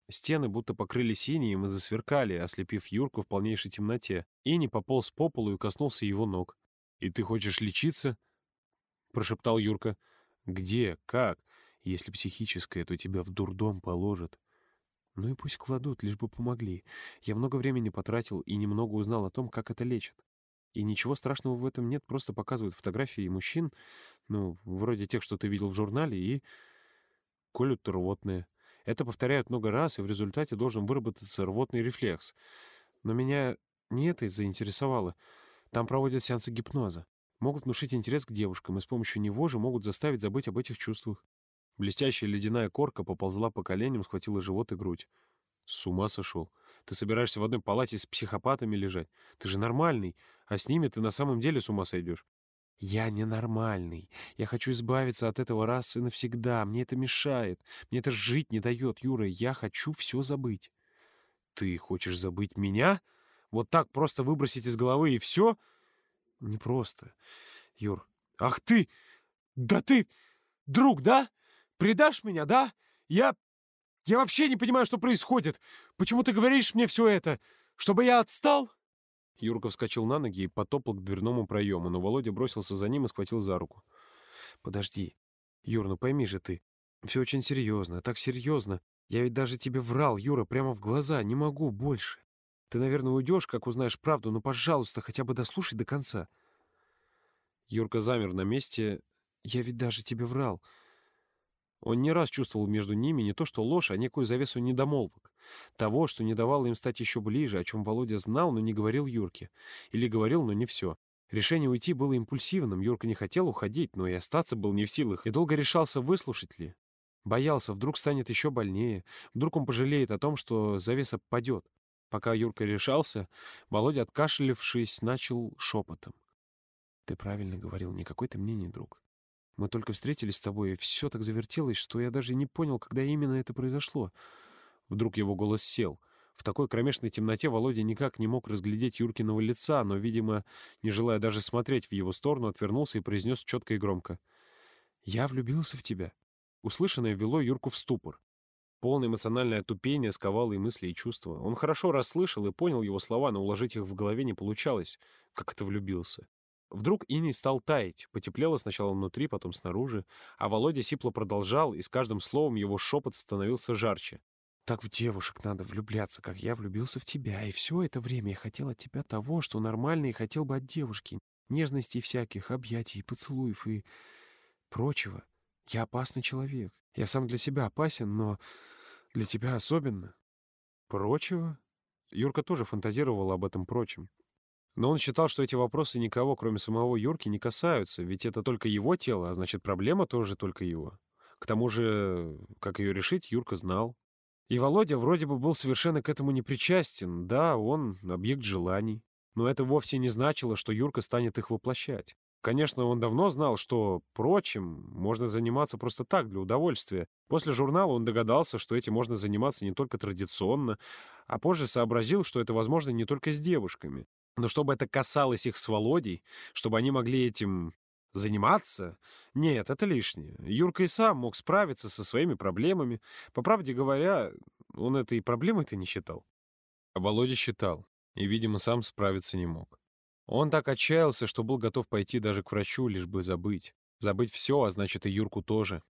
[SPEAKER 1] Стены будто покрыли синим и засверкали, ослепив Юрку в полнейшей темноте. И не пополз по полу и коснулся его ног. «И ты хочешь лечиться?» — прошептал Юрка. «Где? Как? Если психическое, то тебя в дурдом положат. Ну и пусть кладут, лишь бы помогли. Я много времени потратил и немного узнал о том, как это лечат. И ничего страшного в этом нет, просто показывают фотографии мужчин, ну, вроде тех, что ты видел в журнале, и колют рвотные. Это повторяют много раз, и в результате должен выработаться рвотный рефлекс. Но меня не это заинтересовало. Там проводят сеансы гипноза. Могут внушить интерес к девушкам, и с помощью него же могут заставить забыть об этих чувствах. Блестящая ледяная корка поползла по коленям, схватила живот и грудь. С ума сошел. Ты собираешься в одной палате с психопатами лежать? Ты же нормальный, а с ними ты на самом деле с ума сойдешь. Я ненормальный. Я хочу избавиться от этого раз и навсегда. Мне это мешает. Мне это жить не дает, Юра. Я хочу все забыть. Ты хочешь забыть меня? Вот так просто выбросить из головы и все? Не просто. Юр. Ах ты! Да ты... Друг, да? Предашь меня, да? Я... Я вообще не понимаю, что происходит. Почему ты говоришь мне все это? Чтобы я отстал?» Юрка вскочил на ноги и потопал к дверному проему, но Володя бросился за ним и схватил за руку. «Подожди. Юр, ну пойми же ты. Все очень серьезно, так серьезно. Я ведь даже тебе врал, Юра, прямо в глаза. Не могу больше. Ты, наверное, уйдешь, как узнаешь правду, но, пожалуйста, хотя бы дослушай до конца». Юрка замер на месте. «Я ведь даже тебе врал. Он не раз чувствовал между ними не то что ложь, а некую завесу недомолвок. Того, что не давало им стать еще ближе, о чем Володя знал, но не говорил Юрке. Или говорил, но не все. Решение уйти было импульсивным, Юрка не хотел уходить, но и остаться был не в силах, и долго решался, выслушать ли. Боялся, вдруг станет еще больнее, вдруг он пожалеет о том, что завеса падет. Пока Юрка решался, Володя, откашлившись, начал шепотом. «Ты правильно говорил, никакой ты мне не друг. Мы только встретились с тобой, и все так завертелось, что я даже не понял, когда именно это произошло. Вдруг его голос сел. В такой кромешной темноте Володя никак не мог разглядеть Юркиного лица, но, видимо, не желая даже смотреть в его сторону, отвернулся и произнес четко и громко. «Я влюбился в тебя». Услышанное ввело Юрку в ступор. Полное эмоциональное тупение сковало и мысли, и чувства. Он хорошо расслышал и понял его слова, но уложить их в голове не получалось, как это влюбился. Вдруг иней стал таять, потеплело сначала внутри, потом снаружи, а Володя сипло продолжал, и с каждым словом его шепот становился жарче. «Так в девушек надо влюбляться, как я влюбился в тебя, и все это время я хотел от тебя того, что нормально и хотел бы от девушки, нежностей всяких, объятий, поцелуев и прочего. Я опасный человек. Я сам для себя опасен, но для тебя особенно». «Прочего?» Юрка тоже фантазировал об этом прочем. Но он считал, что эти вопросы никого, кроме самого Юрки, не касаются, ведь это только его тело, а значит, проблема тоже только его. К тому же, как ее решить, Юрка знал. И Володя вроде бы был совершенно к этому не причастен. Да, он объект желаний. Но это вовсе не значило, что Юрка станет их воплощать. Конечно, он давно знал, что, прочим, можно заниматься просто так, для удовольствия. После журнала он догадался, что этим можно заниматься не только традиционно, а позже сообразил, что это возможно не только с девушками. Но чтобы это касалось их с Володей, чтобы они могли этим заниматься? Нет, это лишнее. Юрка и сам мог справиться со своими проблемами. По правде говоря, он этой проблемой-то не считал. А Володя считал, и, видимо, сам справиться не мог. Он так отчаялся, что был готов пойти даже к врачу, лишь бы забыть. Забыть все, а значит и Юрку тоже.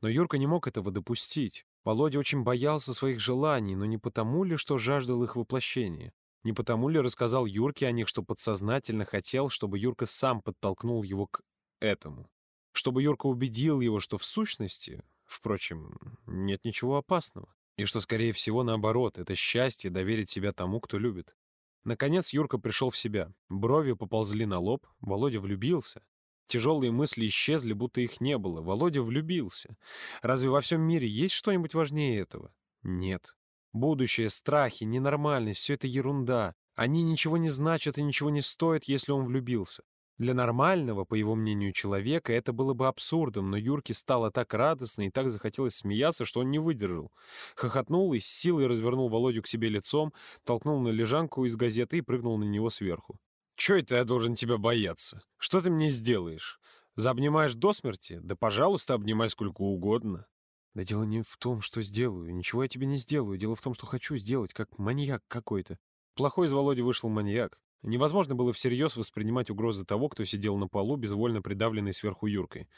[SPEAKER 1] Но Юрка не мог этого допустить. Володя очень боялся своих желаний, но не потому ли, что жаждал их воплощения. Не потому ли рассказал Юрке о них, что подсознательно хотел, чтобы Юрка сам подтолкнул его к этому? Чтобы Юрка убедил его, что в сущности, впрочем, нет ничего опасного. И что, скорее всего, наоборот, это счастье доверить себя тому, кто любит. Наконец Юрка пришел в себя. Брови поползли на лоб, Володя влюбился. Тяжелые мысли исчезли, будто их не было. Володя влюбился. Разве во всем мире есть что-нибудь важнее этого? Нет. Будущее, страхи, ненормальность — все это ерунда. Они ничего не значат и ничего не стоят, если он влюбился. Для нормального, по его мнению, человека это было бы абсурдом, но Юрке стало так радостно и так захотелось смеяться, что он не выдержал. Хохотнул и с силой развернул Володю к себе лицом, толкнул на лежанку из газеты и прыгнул на него сверху. «Чё это я должен тебя бояться? Что ты мне сделаешь? Заобнимаешь до смерти? Да, пожалуйста, обнимай сколько угодно». Да дело не в том, что сделаю. Ничего я тебе не сделаю. Дело в том, что хочу сделать, как маньяк какой-то. Плохой из Володи вышел маньяк. Невозможно было всерьез воспринимать угрозы того, кто сидел на полу, безвольно придавленный сверху Юркой.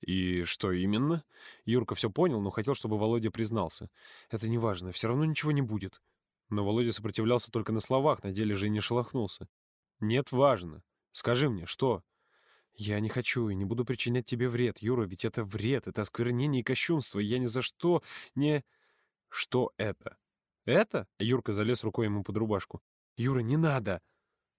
[SPEAKER 1] И что именно? Юрка все понял, но хотел, чтобы Володя признался. Это не важно, все равно ничего не будет. Но Володя сопротивлялся только на словах, на деле же и не шелохнулся. Нет, важно. Скажи мне, что? «Я не хочу и не буду причинять тебе вред, Юра, ведь это вред, это осквернение и кощунство, я ни за что не...» «Что это?» «Это?» — Юрка залез рукой ему под рубашку. «Юра, не надо!»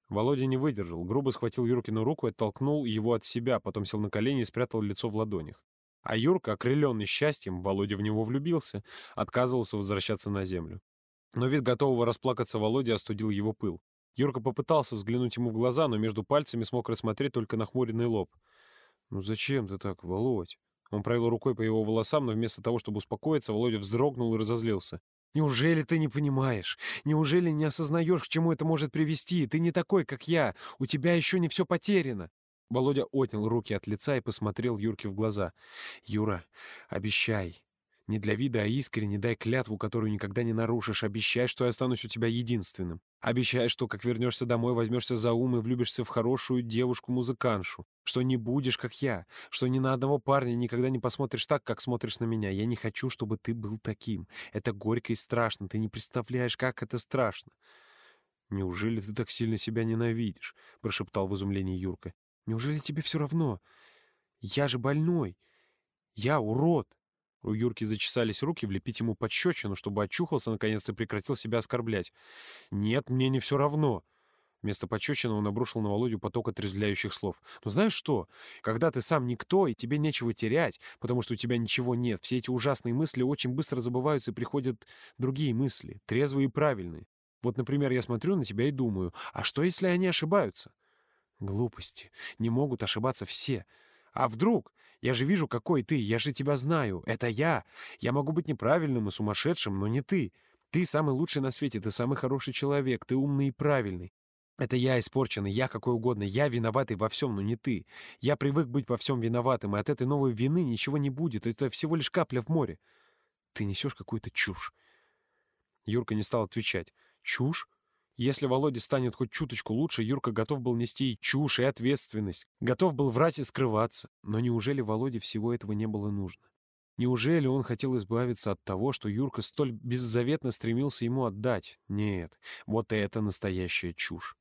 [SPEAKER 1] Володя не выдержал, грубо схватил Юркину руку и оттолкнул его от себя, потом сел на колени и спрятал лицо в ладонях. А Юрка, окрыленный счастьем, Володя в него влюбился, отказывался возвращаться на землю. Но вид готового расплакаться Володя остудил его пыл. Юрка попытался взглянуть ему в глаза, но между пальцами смог рассмотреть только нахмуренный лоб. «Ну зачем ты так, Володь?» Он провел рукой по его волосам, но вместо того, чтобы успокоиться, Володя вздрогнул и разозлился. Неужели ты не понимаешь? Неужели не осознаешь, к чему это может привести? Ты не такой, как я. У тебя еще не все потеряно. Володя отнял руки от лица и посмотрел Юрке в глаза. «Юра, обещай. Не для вида, а искренне дай клятву, которую никогда не нарушишь. Обещай, что я останусь у тебя единственным. Обещай, что, как вернешься домой, возьмешься за ум и влюбишься в хорошую девушку-музыканшу. Что не будешь, как я. Что ни на одного парня никогда не посмотришь так, как смотришь на меня. Я не хочу, чтобы ты был таким. Это горько и страшно. Ты не представляешь, как это страшно. «Неужели ты так сильно себя ненавидишь?» — прошептал в изумлении Юрка. «Неужели тебе все равно? Я же больной. Я урод. У Юрки зачесались руки влепить ему подщечину, чтобы очухался наконец и прекратил себя оскорблять. «Нет, мне не все равно». Вместо пощечины он обрушил на Володю поток отрезвляющих слов. «Ну знаешь что? Когда ты сам никто, и тебе нечего терять, потому что у тебя ничего нет, все эти ужасные мысли очень быстро забываются, и приходят другие мысли, трезвые и правильные. Вот, например, я смотрю на тебя и думаю, а что, если они ошибаются?» Глупости. Не могут ошибаться все. А вдруг? Я же вижу, какой ты, я же тебя знаю. Это я. Я могу быть неправильным и сумасшедшим, но не ты. Ты самый лучший на свете, ты самый хороший человек, ты умный и правильный. Это я испорченный, я какой угодно, я виноватый во всем, но не ты. Я привык быть во всем виноватым, и от этой новой вины ничего не будет, это всего лишь капля в море. Ты несешь какую-то чушь. Юрка не стал отвечать. Чушь? Если Володе станет хоть чуточку лучше, Юрка готов был нести и чушь, и ответственность. Готов был врать и скрываться. Но неужели Володе всего этого не было нужно? Неужели он хотел избавиться от того, что Юрка столь беззаветно стремился ему отдать? Нет, вот это настоящая чушь.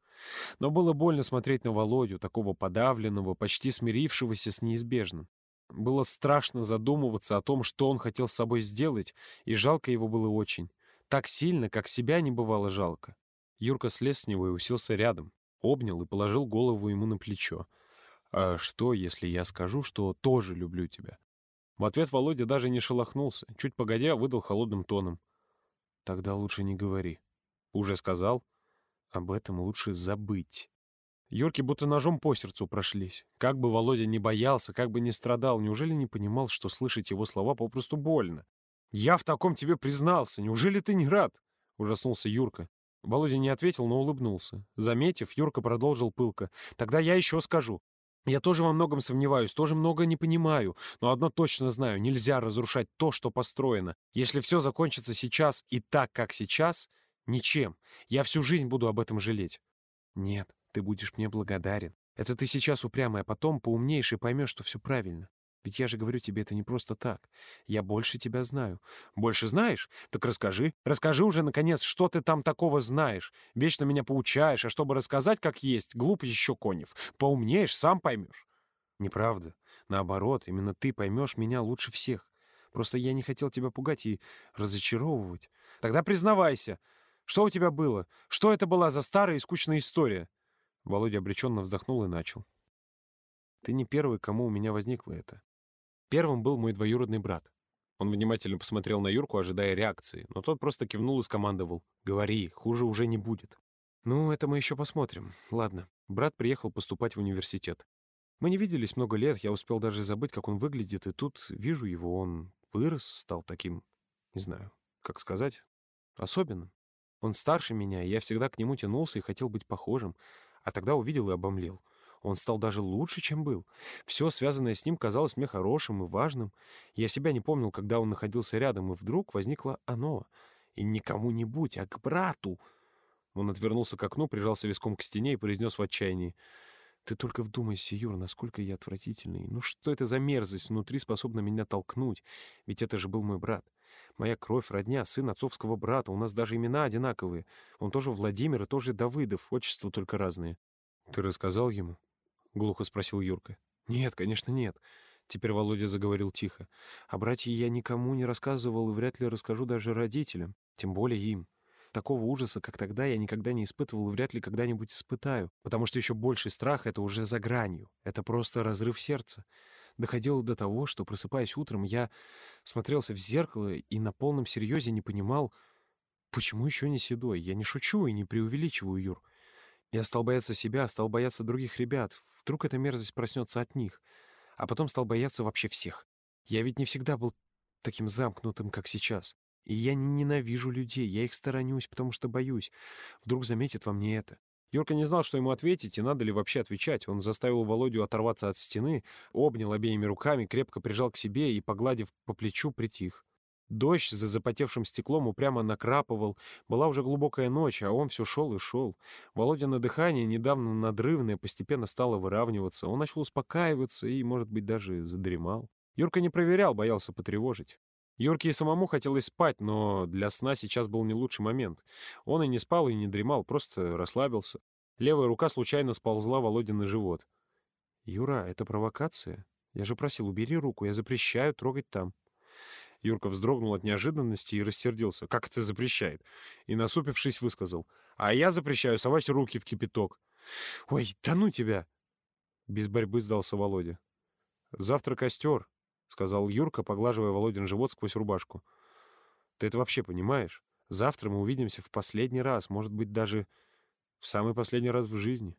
[SPEAKER 1] Но было больно смотреть на Володю, такого подавленного, почти смирившегося с неизбежным. Было страшно задумываться о том, что он хотел с собой сделать, и жалко его было очень. Так сильно, как себя не бывало жалко. Юрка слез с него и уселся рядом, обнял и положил голову ему на плечо. «А что, если я скажу, что тоже люблю тебя?» В ответ Володя даже не шелохнулся, чуть погодя выдал холодным тоном. «Тогда лучше не говори». «Уже сказал?» «Об этом лучше забыть». Юрке будто ножом по сердцу прошлись. Как бы Володя не боялся, как бы не страдал, неужели не понимал, что слышать его слова попросту больно? «Я в таком тебе признался, неужели ты не рад?» — ужаснулся Юрка. Володя не ответил, но улыбнулся. Заметив, Юрка продолжил пылко. «Тогда я еще скажу. Я тоже во многом сомневаюсь, тоже много не понимаю, но одно точно знаю — нельзя разрушать то, что построено. Если все закончится сейчас и так, как сейчас, ничем. Я всю жизнь буду об этом жалеть». «Нет, ты будешь мне благодарен. Это ты сейчас упрямый, а потом поумнеешь и поймешь, что все правильно. Ведь я же говорю тебе это не просто так. Я больше тебя знаю. Больше знаешь? Так расскажи. Расскажи уже, наконец, что ты там такого знаешь. Вечно меня поучаешь, а чтобы рассказать как есть, глуп еще конев. Поумнеешь, сам поймешь. Неправда. Наоборот, именно ты поймешь меня лучше всех. Просто я не хотел тебя пугать и разочаровывать. Тогда признавайся. Что у тебя было? Что это была за старая и скучная история? Володя обреченно вздохнул и начал. Ты не первый, кому у меня возникло это. Первым был мой двоюродный брат. Он внимательно посмотрел на Юрку, ожидая реакции, но тот просто кивнул и скомандовал. «Говори, хуже уже не будет». «Ну, это мы еще посмотрим. Ладно». Брат приехал поступать в университет. Мы не виделись много лет, я успел даже забыть, как он выглядит, и тут вижу его, он вырос, стал таким, не знаю, как сказать, особенным. Он старше меня, и я всегда к нему тянулся и хотел быть похожим, а тогда увидел и обомлел. Он стал даже лучше, чем был. Все, связанное с ним, казалось мне хорошим и важным. Я себя не помнил, когда он находился рядом, и вдруг возникло оно. И не кому-нибудь, а к брату. Он отвернулся к окну, прижался виском к стене и произнес в отчаянии. «Ты только вдумайся, Юр, насколько я отвратительный. Ну что это за мерзость внутри способна меня толкнуть? Ведь это же был мой брат. Моя кровь, родня, сын отцовского брата. У нас даже имена одинаковые. Он тоже Владимир и тоже Давыдов, отчества только разные». «Ты рассказал ему?» — глухо спросил Юрка. «Нет, конечно, нет». Теперь Володя заговорил тихо. «А братья я никому не рассказывал и вряд ли расскажу даже родителям, тем более им. Такого ужаса, как тогда, я никогда не испытывал и вряд ли когда-нибудь испытаю, потому что еще больший страх — это уже за гранью. Это просто разрыв сердца. Доходило до того, что, просыпаясь утром, я смотрелся в зеркало и на полном серьезе не понимал, почему еще не седой. Я не шучу и не преувеличиваю, Юр. Я стал бояться себя, стал бояться других ребят. Вдруг эта мерзость проснется от них. А потом стал бояться вообще всех. Я ведь не всегда был таким замкнутым, как сейчас. И я не ненавижу людей, я их сторонюсь, потому что боюсь. Вдруг заметит во мне это. Юрка не знал, что ему ответить, и надо ли вообще отвечать. Он заставил Володю оторваться от стены, обнял обеими руками, крепко прижал к себе и, погладив по плечу, притих. Дождь за запотевшим стеклом упрямо накрапывал. Была уже глубокая ночь, а он все шел и шел. Володя на дыхание, недавно надрывное, постепенно стало выравниваться. Он начал успокаиваться и, может быть, даже задремал. Юрка не проверял, боялся потревожить. Юрке и самому хотелось спать, но для сна сейчас был не лучший момент. Он и не спал, и не дремал, просто расслабился. Левая рука случайно сползла Володе на живот. «Юра, это провокация? Я же просил, убери руку, я запрещаю трогать там». Юрка вздрогнул от неожиданности и рассердился. «Как это запрещает?» И, насупившись, высказал. «А я запрещаю совать руки в кипяток». «Ой, да ну тебя!» Без борьбы сдался Володя. «Завтра костер», — сказал Юрка, поглаживая Володин живот сквозь рубашку. «Ты это вообще понимаешь? Завтра мы увидимся в последний раз, может быть, даже в самый последний раз в жизни».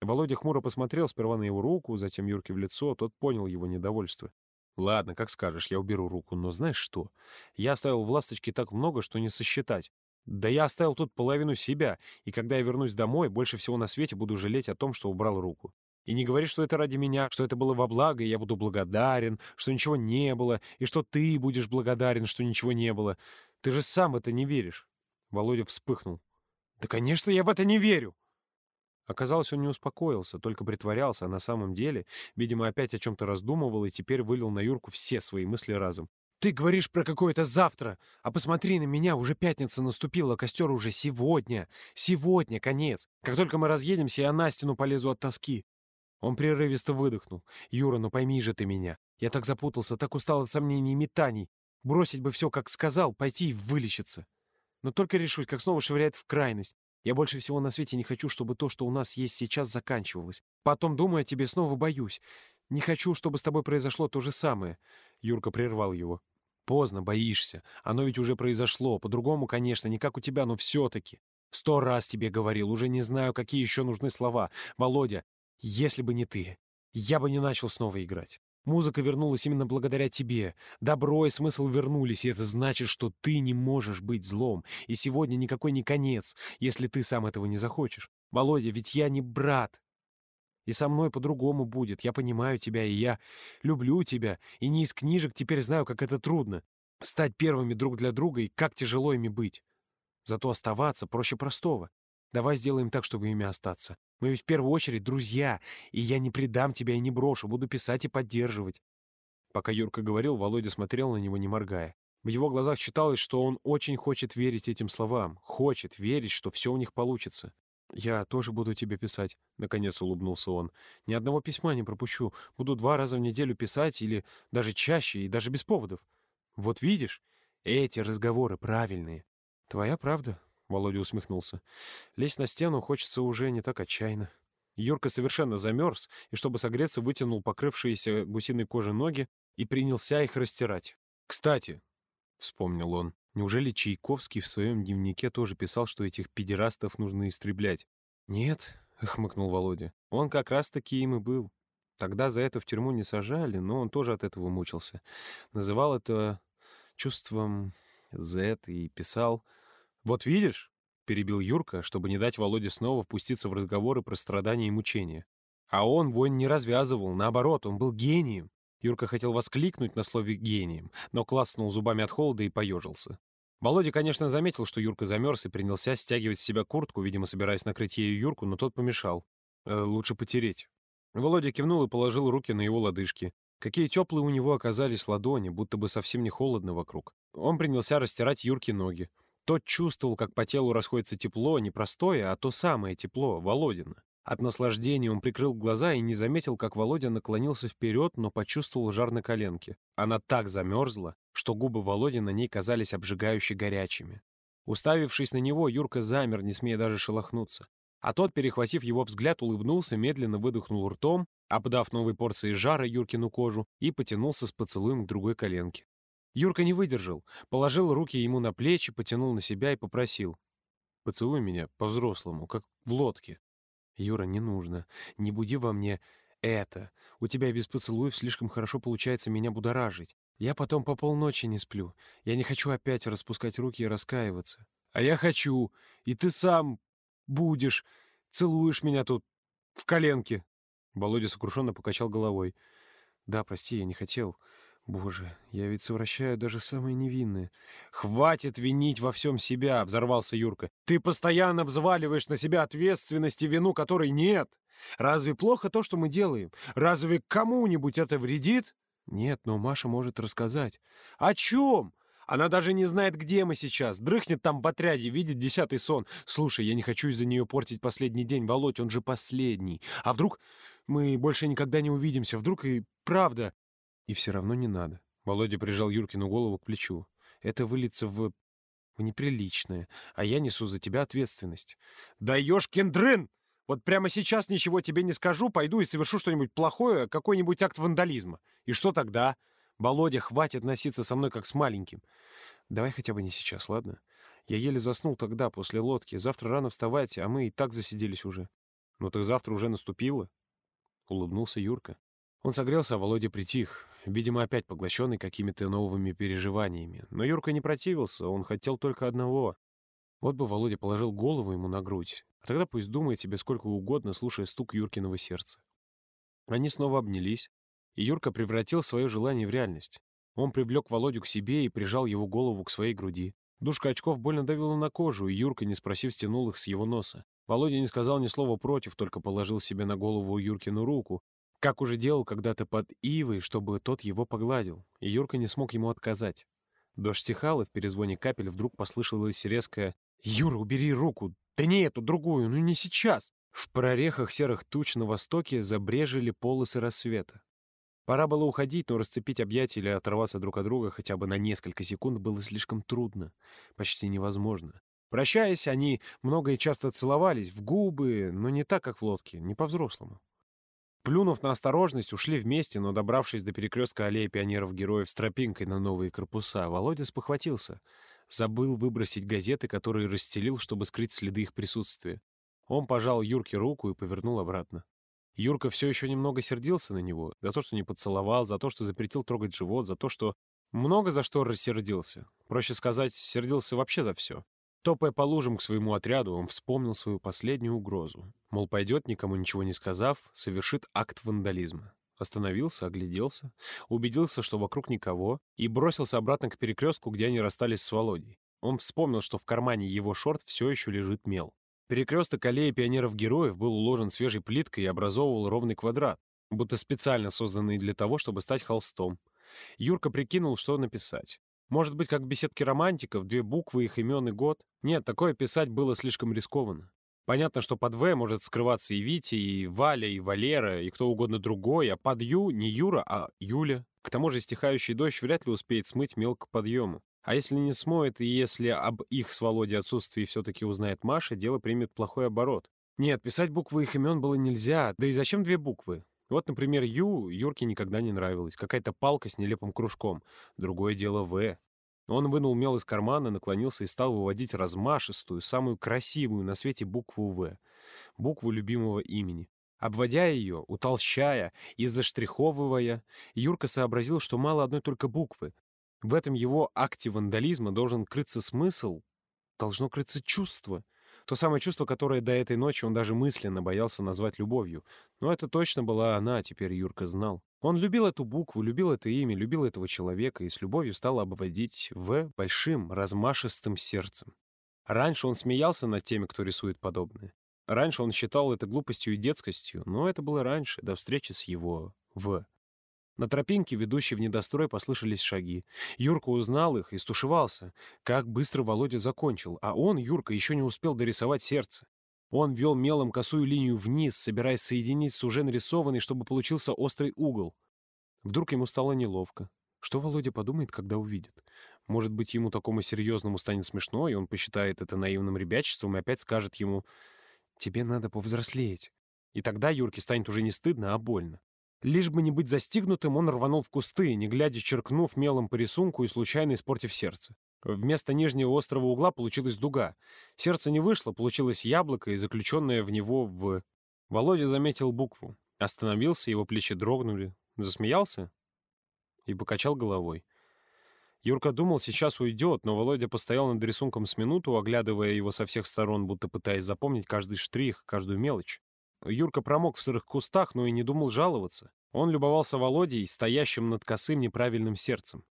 [SPEAKER 1] Володя хмуро посмотрел сперва на его руку, затем Юрке в лицо, тот понял его недовольство. Ладно, как скажешь, я уберу руку, но знаешь что? Я оставил в «Ласточке» так много, что не сосчитать. Да я оставил тут половину себя, и когда я вернусь домой, больше всего на свете буду жалеть о том, что убрал руку. И не говори, что это ради меня, что это было во благо, и я буду благодарен, что ничего не было, и что ты будешь благодарен, что ничего не было. Ты же сам в это не веришь. Володя вспыхнул. Да, конечно, я в это не верю. Оказалось, он не успокоился, только притворялся, а на самом деле, видимо, опять о чем-то раздумывал и теперь вылил на Юрку все свои мысли разом. «Ты говоришь про какое-то завтра, а посмотри на меня, уже пятница наступила, костер уже сегодня. Сегодня, конец. Как только мы разъедемся, я на стену полезу от тоски». Он прерывисто выдохнул. «Юра, ну пойми же ты меня. Я так запутался, так устал от сомнений и метаний. Бросить бы все, как сказал, пойти и вылечиться. Но только решусь, как снова швыряет в крайность. Я больше всего на свете не хочу, чтобы то, что у нас есть сейчас, заканчивалось. Потом, думаю о тебе, снова боюсь. Не хочу, чтобы с тобой произошло то же самое». Юрка прервал его. «Поздно, боишься. Оно ведь уже произошло. По-другому, конечно, не как у тебя, но все-таки. Сто раз тебе говорил, уже не знаю, какие еще нужны слова. Володя, если бы не ты, я бы не начал снова играть. Музыка вернулась именно благодаря тебе. Добро и смысл вернулись, и это значит, что ты не можешь быть злом. И сегодня никакой не конец, если ты сам этого не захочешь. Володя, ведь я не брат. И со мной по-другому будет. Я понимаю тебя, и я люблю тебя. И не из книжек теперь знаю, как это трудно. Стать первыми друг для друга, и как тяжело ими быть. Зато оставаться проще простого. Давай сделаем так, чтобы ими остаться. Мы ведь в первую очередь друзья, и я не предам тебя и не брошу, буду писать и поддерживать». Пока Юрка говорил, Володя смотрел на него, не моргая. В его глазах читалось, что он очень хочет верить этим словам, хочет верить, что все у них получится. «Я тоже буду тебе писать», — наконец улыбнулся он. «Ни одного письма не пропущу. Буду два раза в неделю писать или даже чаще и даже без поводов. Вот видишь, эти разговоры правильные. Твоя правда, Володя усмехнулся. Лезть на стену хочется уже не так отчаянно. Юрка совершенно замерз, и чтобы согреться, вытянул покрывшиеся гусиной кожей ноги и принялся их растирать. «Кстати», — вспомнил он, — «неужели Чайковский в своем дневнике тоже писал, что этих педерастов нужно истреблять?» «Нет», — хмыкнул Володя, — «он как раз-таки им и был. Тогда за это в тюрьму не сажали, но он тоже от этого мучился. Называл это чувством Z и писал «Вот видишь?» — перебил Юрка, чтобы не дать Володе снова впуститься в разговоры про страдания и мучения. А он войн не развязывал, наоборот, он был гением. Юрка хотел воскликнуть на слове «гением», но класснул зубами от холода и поежился. Володя, конечно, заметил, что Юрка замерз и принялся стягивать с себя куртку, видимо, собираясь накрыть ею Юрку, но тот помешал. «Э, «Лучше потереть». Володя кивнул и положил руки на его лодыжки. Какие теплые у него оказались ладони, будто бы совсем не холодно вокруг. Он принялся растирать Юрке ноги. Тот чувствовал, как по телу расходится тепло, не простое, а то самое тепло, Володина. От наслаждения он прикрыл глаза и не заметил, как Володя наклонился вперед, но почувствовал жар на коленке. Она так замерзла, что губы Володи на ней казались обжигающе горячими. Уставившись на него, Юрка замер, не смея даже шелохнуться. А тот, перехватив его взгляд, улыбнулся, медленно выдохнул ртом, обдав новой порцией жара Юркину кожу, и потянулся с поцелуем к другой коленке. Юрка не выдержал, положил руки ему на плечи, потянул на себя и попросил. «Поцелуй меня по-взрослому, как в лодке». «Юра, не нужно. Не буди во мне это. У тебя без поцелуев слишком хорошо получается меня будоражить. Я потом по полночи не сплю. Я не хочу опять распускать руки и раскаиваться. А я хочу. И ты сам будешь. Целуешь меня тут в коленке. Володя сокрушенно покачал головой. Да, прости, я не хотел. Боже, я ведь совращаю даже самые невинные. Хватит винить во всем себя, взорвался Юрка. Ты постоянно взваливаешь на себя ответственность и вину, которой нет. Разве плохо то, что мы делаем? Разве кому-нибудь это вредит? Нет, но Маша может рассказать. О чем? Она даже не знает, где мы сейчас. Дрыхнет там в отряде, видит десятый сон. Слушай, я не хочу из-за нее портить последний день. Володь, он же последний. А вдруг мы больше никогда не увидимся? Вдруг и правда... И все равно не надо. Володя прижал Юркину голову к плечу. Это выльется в... в неприличное. А я несу за тебя ответственность. Да ешкин дрын! Вот прямо сейчас ничего тебе не скажу, пойду и совершу что-нибудь плохое, какой-нибудь акт вандализма. И что тогда? Володя, хватит носиться со мной как с маленьким. Давай хотя бы не сейчас, ладно? Я еле заснул тогда, после лодки. Завтра рано вставать, а мы и так засиделись уже. Ну так завтра уже наступило. Улыбнулся Юрка. Он согрелся, а Володя притих, видимо, опять поглощенный какими-то новыми переживаниями. Но Юрка не противился, он хотел только одного. Вот бы Володя положил голову ему на грудь, а тогда пусть думает себе сколько угодно, слушая стук Юркиного сердца. Они снова обнялись, и Юрка превратил свое желание в реальность. Он привлек Володю к себе и прижал его голову к своей груди. Душка очков больно давила на кожу, и Юрка, не спросив, стянул их с его носа. Володя не сказал ни слова против, только положил себе на голову Юркину руку, как уже делал когда-то под Ивой, чтобы тот его погладил, и Юрка не смог ему отказать. Дождь стихал, и в перезвоне капель вдруг послышалось резкое «Юра, убери руку! Да не эту, другую, ну не сейчас!» В прорехах серых туч на востоке забрежили полосы рассвета. Пора было уходить, но расцепить объятия или оторваться друг от друга хотя бы на несколько секунд было слишком трудно, почти невозможно. Прощаясь, они много и часто целовались, в губы, но не так, как в лодке, не по-взрослому. Плюнув на осторожность, ушли вместе, но, добравшись до перекрестка аллеи пионеров-героев с тропинкой на новые корпуса, Володя спохватился. Забыл выбросить газеты, которые расстелил, чтобы скрыть следы их присутствия. Он пожал Юрке руку и повернул обратно. Юрка все еще немного сердился на него, за то, что не поцеловал, за то, что запретил трогать живот, за то, что... Много за что рассердился. Проще сказать, сердился вообще за все. Топая по лужам к своему отряду, он вспомнил свою последнюю угрозу. Мол, пойдет, никому ничего не сказав, совершит акт вандализма. Остановился, огляделся, убедился, что вокруг никого, и бросился обратно к перекрестку, где они расстались с Володей. Он вспомнил, что в кармане его шорт все еще лежит мел. Перекресток аллеи пионеров-героев был уложен свежей плиткой и образовывал ровный квадрат, будто специально созданный для того, чтобы стать холстом. Юрка прикинул, что написать. Может быть, как в беседке романтиков, две буквы, их имен и год? Нет, такое писать было слишком рискованно. Понятно, что под «В» может скрываться и Витя, и Валя, и Валера, и кто угодно другой, а под «Ю» не Юра, а Юля. К тому же стихающий дождь вряд ли успеет смыть мелко подъему. А если не смоет, и если об их с Володей отсутствии все-таки узнает Маша, дело примет плохой оборот. Нет, писать буквы их имен было нельзя. Да и зачем две буквы? Вот, например, Ю Юрке никогда не нравилась. Какая-то палка с нелепым кружком. Другое дело В. Он вынул мел из кармана, наклонился и стал выводить размашистую, самую красивую на свете букву «В». Букву любимого имени. Обводя ее, утолщая и заштриховывая, Юрка сообразил, что мало одной только буквы. В этом его акте вандализма должен крыться смысл, должно крыться чувство — то самое чувство, которое до этой ночи он даже мысленно боялся назвать любовью. Но это точно была она, теперь Юрка знал. Он любил эту букву, любил это имя, любил этого человека и с любовью стал обводить В большим, размашистым сердцем. Раньше он смеялся над теми, кто рисует подобное. Раньше он считал это глупостью и детскостью, но это было раньше, до встречи с его В. На тропинке, ведущей в недострой, послышались шаги. Юрка узнал их и стушевался. Как быстро Володя закончил, а он, Юрка, еще не успел дорисовать сердце. Он вел мелом косую линию вниз, собираясь соединить с уже нарисованной, чтобы получился острый угол. Вдруг ему стало неловко. Что Володя подумает, когда увидит? Может быть, ему такому серьезному станет смешно, и он посчитает это наивным ребячеством и опять скажет ему «Тебе надо повзрослеть». И тогда Юрке станет уже не стыдно, а больно. Лишь бы не быть застигнутым, он рванул в кусты, не глядя черкнув мелом по рисунку и случайно испортив сердце. Вместо нижнего острого угла получилась дуга. Сердце не вышло, получилось яблоко и заключенное в него в... Володя заметил букву. Остановился, его плечи дрогнули. Засмеялся и покачал головой. Юрка думал, сейчас уйдет, но Володя постоял над рисунком с минуту, оглядывая его со всех сторон, будто пытаясь запомнить каждый штрих, каждую мелочь. Юрка промок в сырых кустах, но и не думал жаловаться. Он любовался Володей, стоящим над косым неправильным сердцем.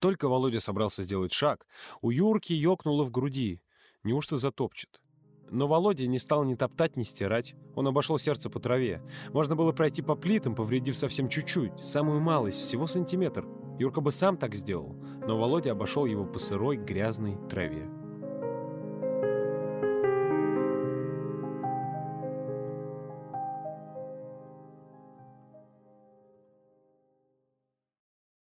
[SPEAKER 1] Только Володя собрался сделать шаг, у Юрки ёкнуло в груди. Неужто затопчет? Но Володя не стал ни топтать, ни стирать. Он обошел сердце по траве. Можно было пройти по плитам, повредив совсем чуть-чуть, самую малость, всего сантиметр. Юрка бы сам так сделал, но Володя обошел его по сырой грязной траве.